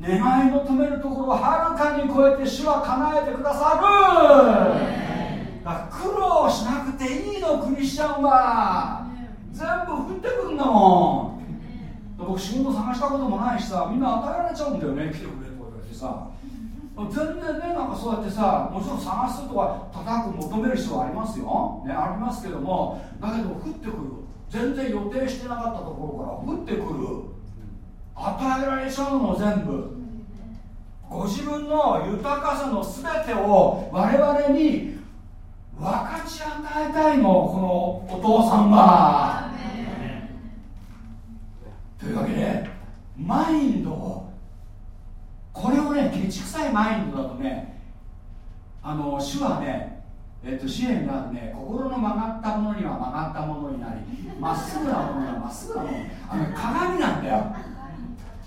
願い求めるところをはるかに超えて主は叶えてくださる。だから苦労しなくていいのクリスチャンは。全部降ってくるんだもん。僕仕事探したこともないしさみんな与えられちゃうんだよね。来てくれとか言われてさ。全然ねなんかそうやってさもちろん探すとか叩く求める必要はありますよ、ね、ありますけども。だけど降ってくる。全然予定してなかったところから降ってくる。与えられちゃうの全部。ご自分の豊かさの全てを我々に分かち与えたいのこのお父さんはというわけでマインドをこれをねケチくさいマインドだとねあの主はねえっと、支援があるね心の曲がったものには曲がったものになりまっすぐなものにはまっすぐなものあの鏡なんだよ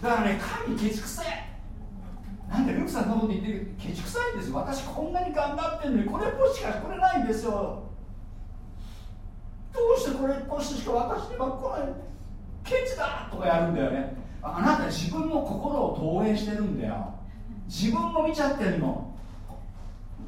だからね神ケチくさい。なんでルークさんのこと言ってるケチくさいんですよ。私こんなに頑張ってるのにこれっぽしかこれないんですよ。どうしてこれっぽししか私には来ない？ケチだとかやるんだよね。あなた自分の心を投影してるんだよ。自分も見ちゃってるの。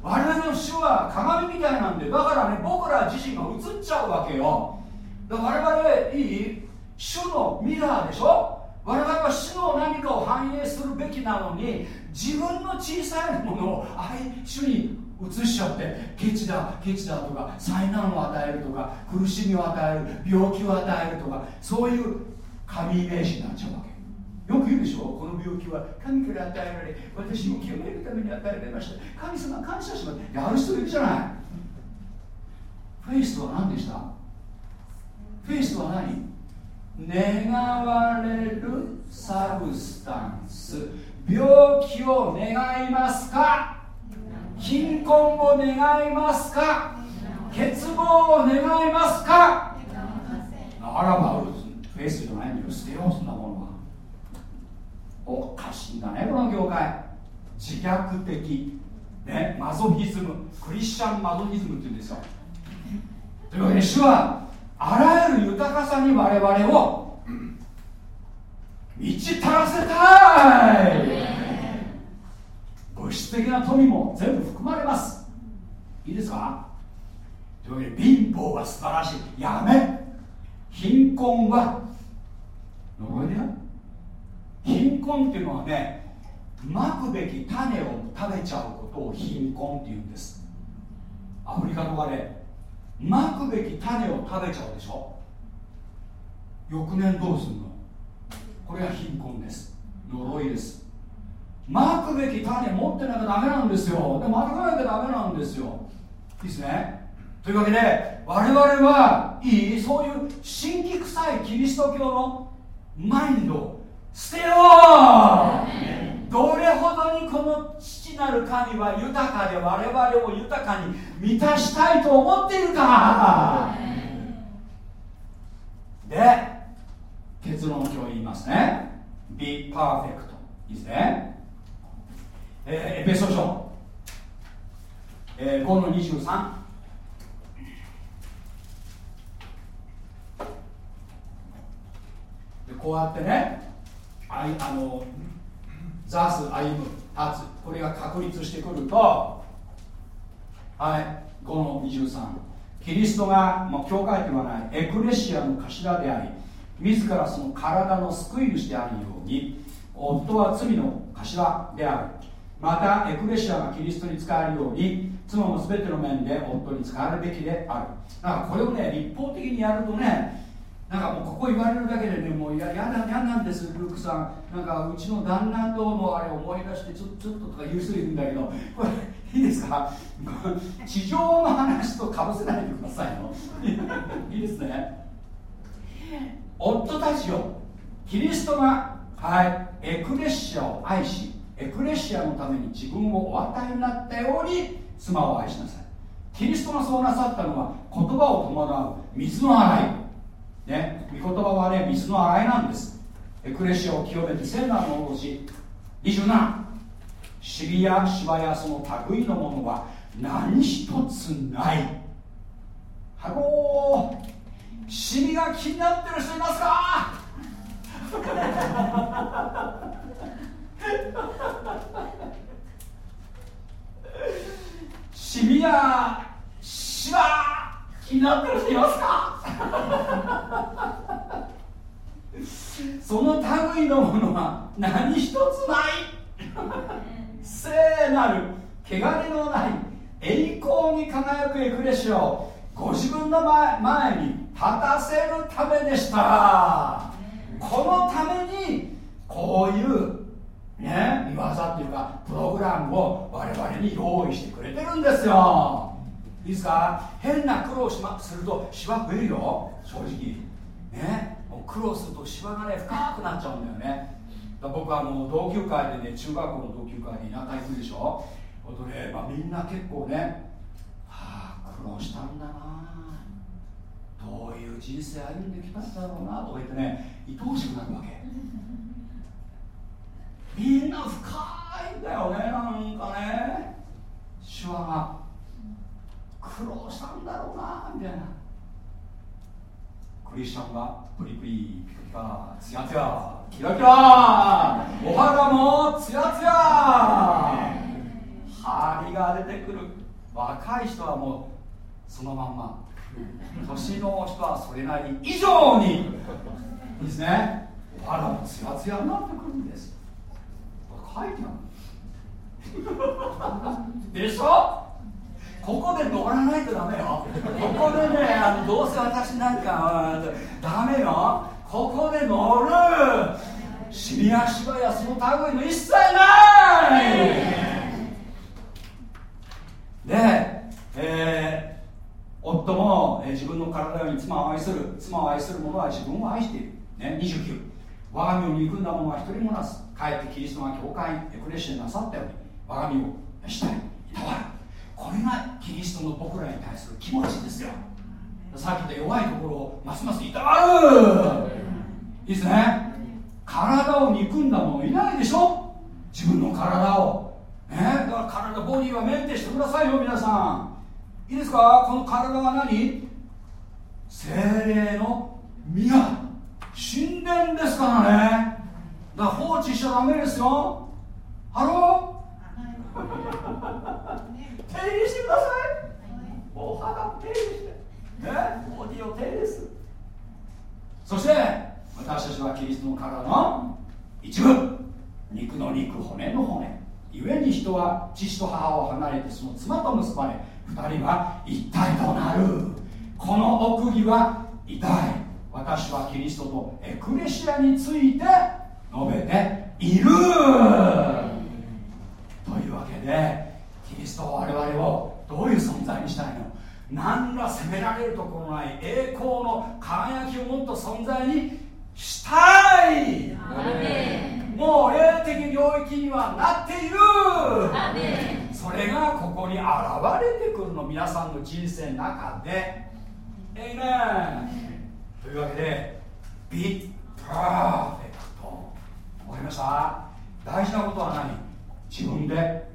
我々の主は鏡みたいなんでだからね僕ら自身が映っちゃうわけよ。だから我々いい？主のミラーでしょ？我々は主の何かを反映するべきなのに自分の小さいものをあれ主に移しちゃってケチだケチだとか災難を与えるとか苦しみを与える病気を与えるとかそういう神イメージになっちゃうわけ。よく言うでしょ？この病気は神から与えられ私も清めるために与えられました。神様感謝します。やる人いるじゃない。フェイスとは何でした？フェイスとは何？願われる substance。病気を願いますか？貧困を願いますか？欠乏を願いますか？あらばフェイスじゃないんだよ。捨てようそんなものは。おかしいんだねこの業界。自虐的。ねマゾヒズム。クリスチャンマゾヒズムって言うんですよ。というわけで主はあらゆる豊かさに我々を満ち足らせたい。物質的な富も全部含まれます。いいですか？というわけで貧乏は素晴らしい。やめ。貧困は呪いだよ貧困っていうのはねまくべき種を食べちゃうことを貧困っていうんです。アフリカとかでまくべき種を食べちゃうでしょ？翌年どうするの？これが貧困です。呪いです。まくべき種持ってなきゃダメなんですよ。でまかなきゃダメなんですよ。いいですね？というわけで我々はいいそういう神気臭いキリスト教のマインドを捨てよう。どれほどにこの父なる神は豊かで我々を豊かに満たしたいと思っているか。で結論を今日言いますね。Be perfect いいですね、えー、エペソ書、えー、5の23でこうやってねあいあの座す歩む立つこれが確立してくる。とはい。5の23キリストが、まあ、教会ではないエクレシアの頭であり自らその体の救い主であるように夫は罪の頭である。またエクレシアがキリストに使えるように妻も全ての面で夫に使われるべきである。だからこれをね立法的にやるとねなんかもうここ言われるだけでねもうややだやなんですルークさん。なんかうちの旦那とのあれ思い出してちょちょっととか言う人いるんだけど。これいいですか？地上の話とかぶせないでくださいよ。いいですね。夫たちよキリストがはいエクレシアを愛しエクレシアのために自分をお与えになったように妻を愛しなさい。キリストがそうなさったのは言葉を伴う水の洗い。ね、御言葉はね水の洗いなんです。エクレシアを清めて聖なるものをし27しみやしわやその類のものは何一つない。 Hello。シミが気になってる人いますか？シミやシワ気になってる人いますか？その類のものは何一つない。聖なる汚れのない栄光に輝くエクレシアをご自分の前に立たせるためでした。このためにこういうね見業っていうかプログラムを我々に用意してくれてるんですよ。いいですか変な苦労し、まするとシワ増えるよ。正直。ね。もう苦労するとシワがね深くなっちゃうんだよね。僕はもう同級会でね中学校の同級会に田舎行くでしょ。ほとね、まあ、みんな結構ねはあ苦労したんだな。どういう人生歩んできたんだろうなとか言ってね愛おしくなるわけ。みんな深いんだよねなんかね。手話が。苦労したんだろうなみたいな。クリスチャンがプリプリピカピカツヤツヤ。キラキラお肌もツヤツヤ。張りが出てくる若い人はもうそのまんま。年の人はそれなり以上に。ですね。お肌もツヤツヤになってくるんです。書いてあるでしょ？ここで乗らないとダメよ。ここでねあのどうせ私なんかダメよ。ここで乗る。シリアシバやその類。の一切ないで、えー、夫も、えー、自分の体より妻を愛する妻を愛する者は自分を愛している、ね、29我が身を憎んだ者は一人もなすかえってキリストが教会エクレシアなさったように我が身をしたいいたわるこれがキリストの僕らに対する気持ちですよ。さっき言った弱いところをますますいたわる。いいですね。体を憎んだ者いないでしょ。自分の体を。ね。だから体ボディはメンテしてくださいよ皆さん。いいですか？この体が何？精霊の宮神殿ですからね。だから放置しちゃダメですよ。ハロ手入れしてください。お肌を手入れして。ね？ボディを手入れする。そして私たちはキリストの体の一部。肉の肉骨の骨。故に人は父と母を離れてその妻と結ばれ二人は一体となる。この奥義は偉大。私はキリストとエクレシアについて述べている。というわけでキリストは我々をどういう存在にしたいの？何ら責められるところない栄光の輝きを持った存在にしたい。もう霊的領域にはなっている。それがここに現れてくるの皆さんの人生の中で。えいねというわけで Be perfect わかりました？大事なことは何？自分で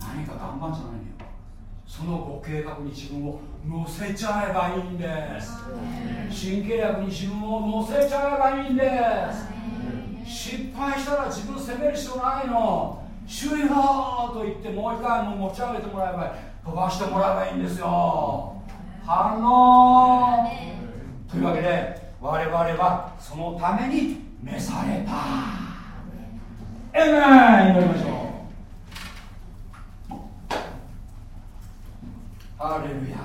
何か頑張んじゃないのよ。そのご計画に自分を乗せちゃえばいいんです。新契約に自分を乗せちゃえばいいんです。失敗したら自分責める必要ないの。主よと言ってもう一回も持ち上げてもらえば飛ばしてもらえばいいんですよ。反応。というわけで我々はそのために召された。エメン祈りましょうハレルヤ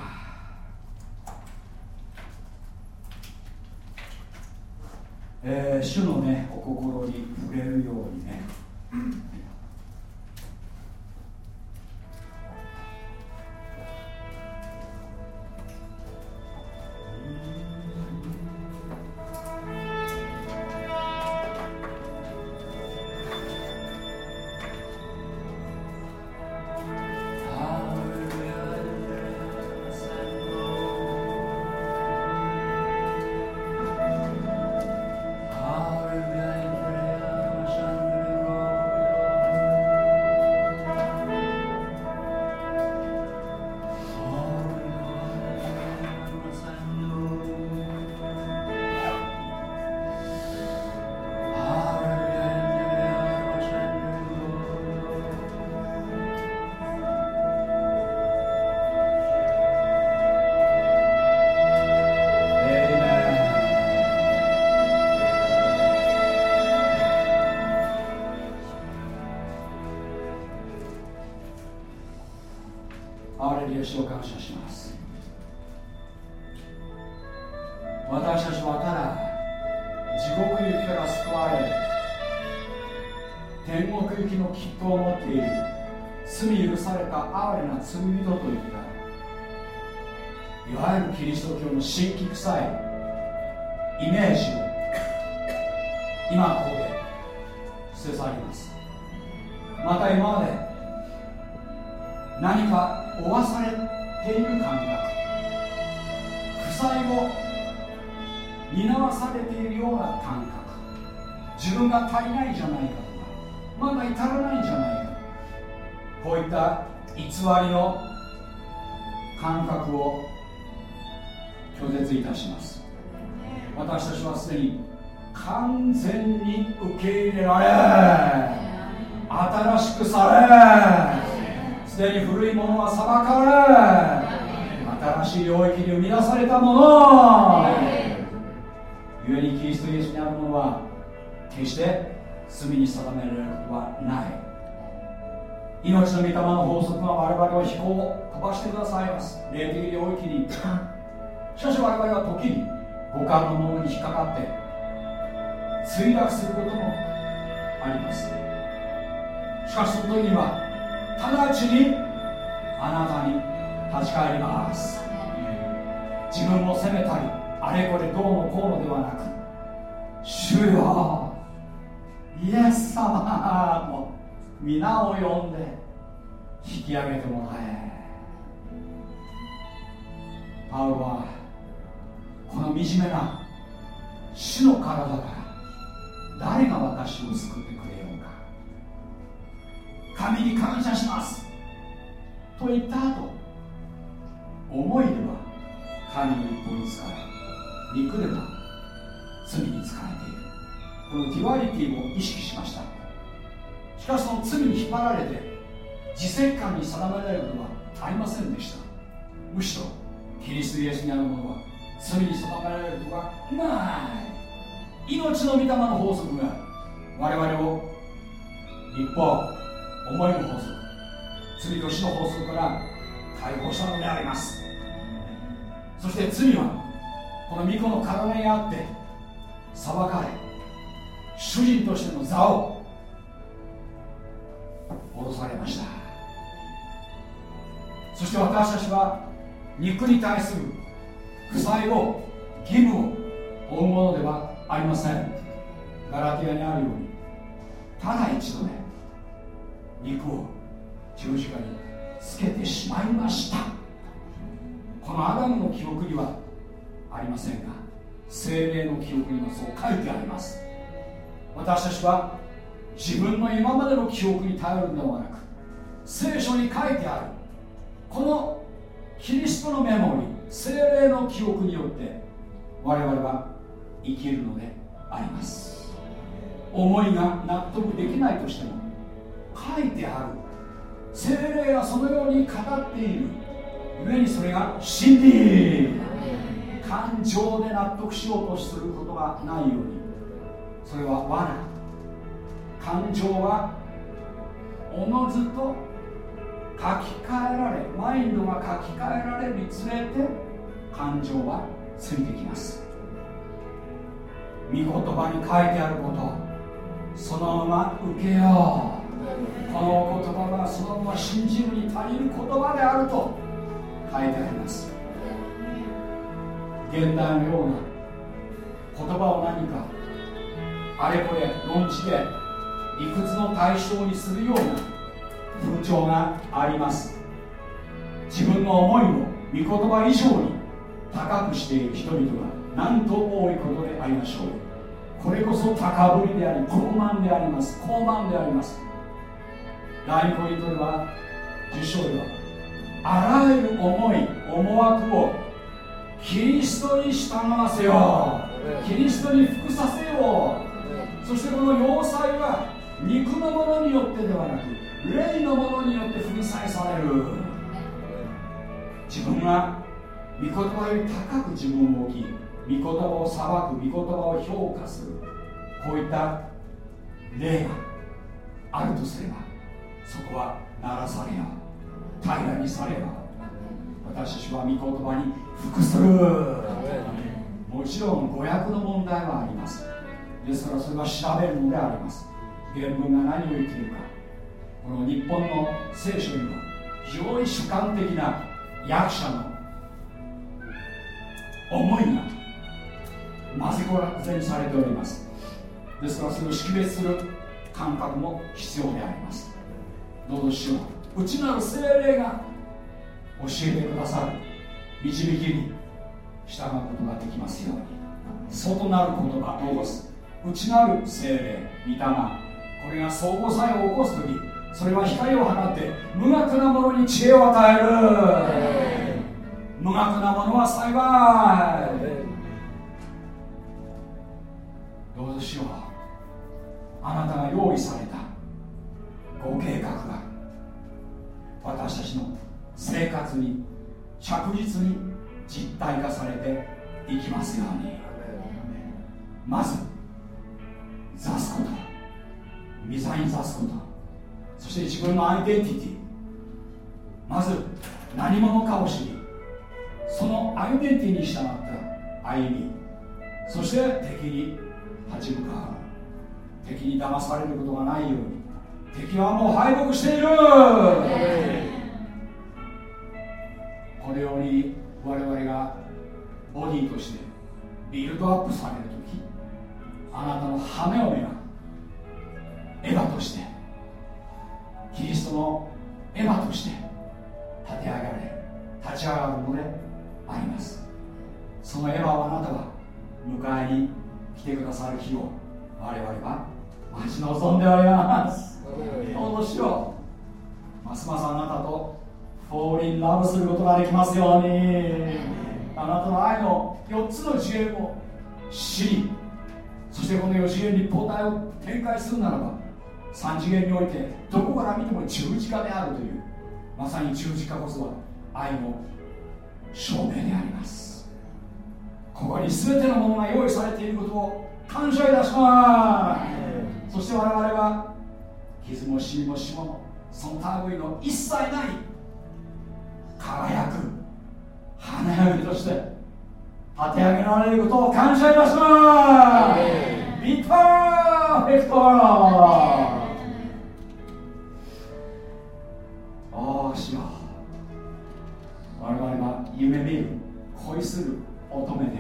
えー、主のねお心に触れるようにね。五感のものに引っかかって墜落することもあります。しかしその時には直ちにあなたに立ち返ります。自分を責めたりあれこれどうのこうのではなく主よイエス様の皆を呼んで引き上げてもらえ。パウロはこの惨めな死の体から誰が私を救ってくれようか神に感謝します。と言った後思いでは神の律法に仕え肉では罪に仕えている。この duality を意識しました。しかしその罪に引っ張られて自責感に定められることはありませんでした。むしろキリストイエスにあるものは罪に定められるとかない命の御霊の法則が我々を一方思いの法則罪と死の法則から解放したのであります。そして罪はこの御子の体にあって裁かれ主人としての座を戻されました。そして私たちは肉に対する負債を義務を負うものではありません。ガラティアにあるようにただ一度ね肉を十字架につけてしまいました。このアダムの記憶にはありませんが精霊の記憶にはそう書いてあります。私たちは自分の今までの記憶に頼るのではなく聖書に書いてあるこのキリストのメモリー精霊の記憶によって我々は生きるのであります。思いが納得できないとしても書いてある精霊がそのように語っている。故にそれが真理。感情で納得しようとすることがないように。それは罠。感情はおのずと書き換えられマインドが書き換えられるにつれて感情はついてきます。御言葉に書いてあることそのまま受けよう。この言葉がそのまま信じるに足りる言葉であると書いてあります。現代のような言葉を何かあれこれ論じて理屈の対象にするような風潮があります。自分の思いを御言葉以上に高くしている人々がなんと多いことでありましょう。これこそ高ぶりであり傲慢であります。傲慢であります。第2ポイントでは10章ではあらゆる思い思惑をキリストに従わせよう。キリストに服させよう。そしてこの要塞は肉のものによってではなく霊のものによって粉砕される。自分が御言葉より高く自分を置き御言葉を裁く御言葉を評価する。こういった霊があるとすればそこは鳴らされよ平らにされよ私たちは御言葉に服する。もちろん語訳の問題はあります。ですからそれは調べるのであります。原文が何を言っているか。この日本の聖書には非常に主観的な役者の思いが混ぜこぜにされております。ですからそれを識別する感覚も必要であります。どうぞしよう内なる精霊が教えてくださる。導きに従うことができますように。外なる言葉ロゴス。内なる精霊御霊。これが相互作用を起こす時それは光を放って無学なものに知恵を与える。無学なものは幸い。どうぞしよ。うあなたが用意された。ご計画が。私たちの生活に着実に実体化されていきますように。まず座すこと。御座に座すことそして自分のアイデンティティまず何者かを知りそのアイデンティティに従った歩みそして敵に立ち向かう敵に騙されることがないように敵はもう敗北している。このように我々がボディとしてビルドアップされる時あなたの羽を目がエヴァとしてキリストのエヴァとして立て上げられ立ち上がるのであります。そのエヴァをあなたは迎えに来てくださる日を我々は待ち望んでおります。どうぞしよう。ますますあなたとフォーリンラブすることができますように。あなたの愛の4つの次元を知りそしてこの4次元立方体を展開するならば3次元においてどこから見ても十字架であるというまさに十字架こそは愛の証明であります。ここに全てのものが用意されていることを感謝いたします。そして我々は傷もシミもしもその類の一切ない輝く花嫁として立て上げられることを感謝いたします。ビパーフェクトああしよ我々は夢見る恋する乙女で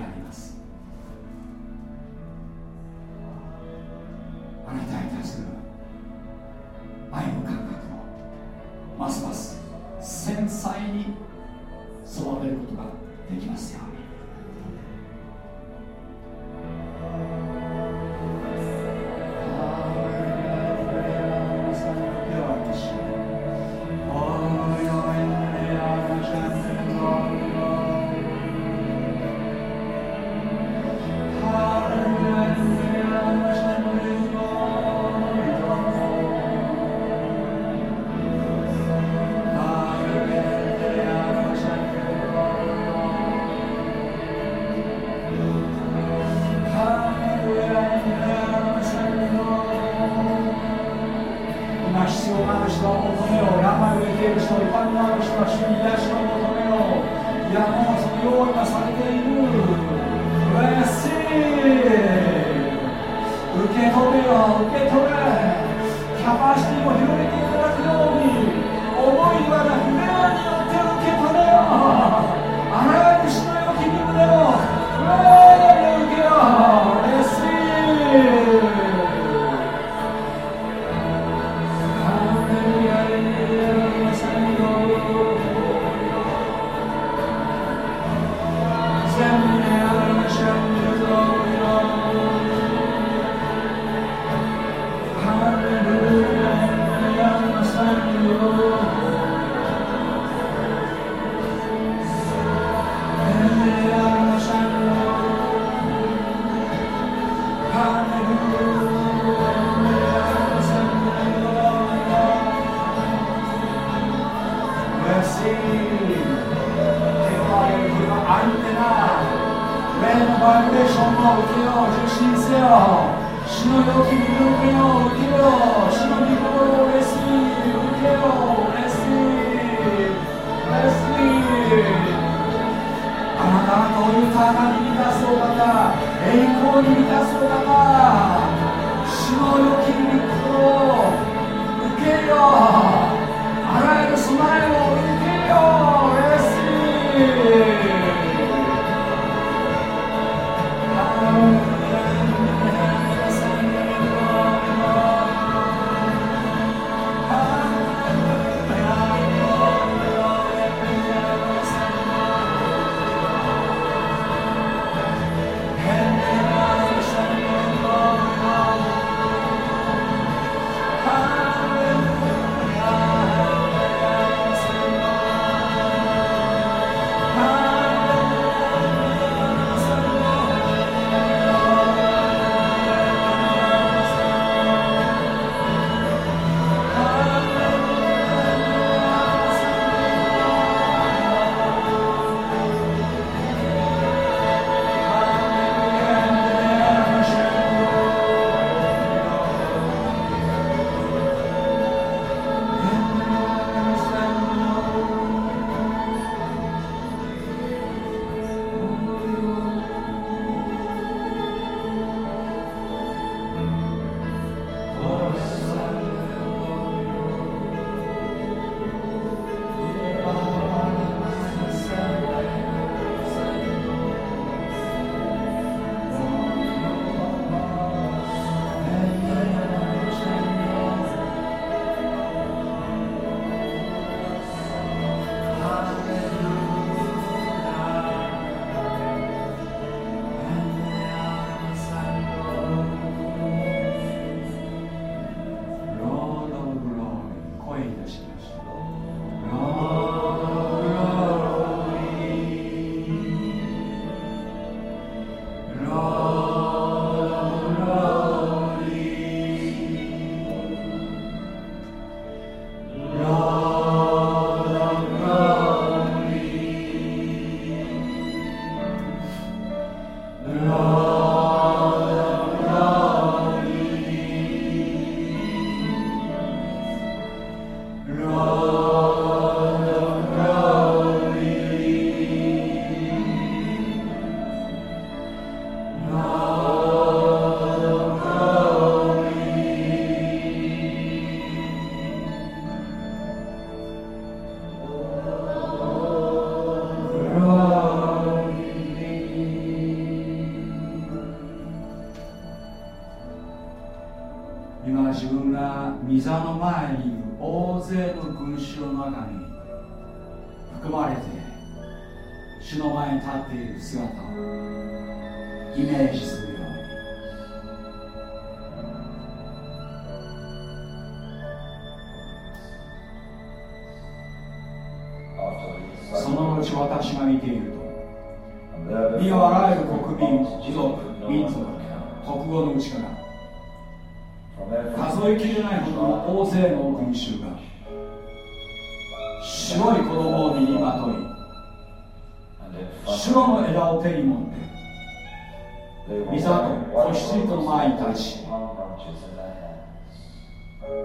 大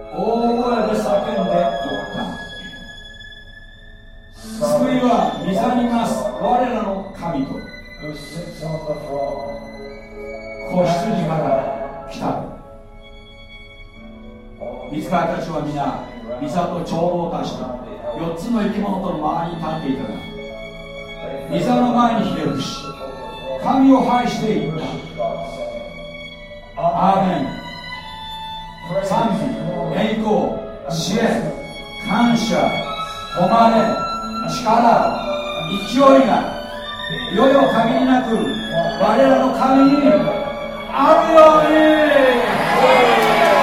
声で叫んで言った。救いは御座にます。我らの神と。子羊から来た。見つかりたちは皆、ミサと長老たちと、4つの生き物との周りに立っていたが、御の前にひれ伏し、神を拝していった。アーメン賛美栄光支援感謝誉れ力勢いがいよいよ限りなく我らの神にあるように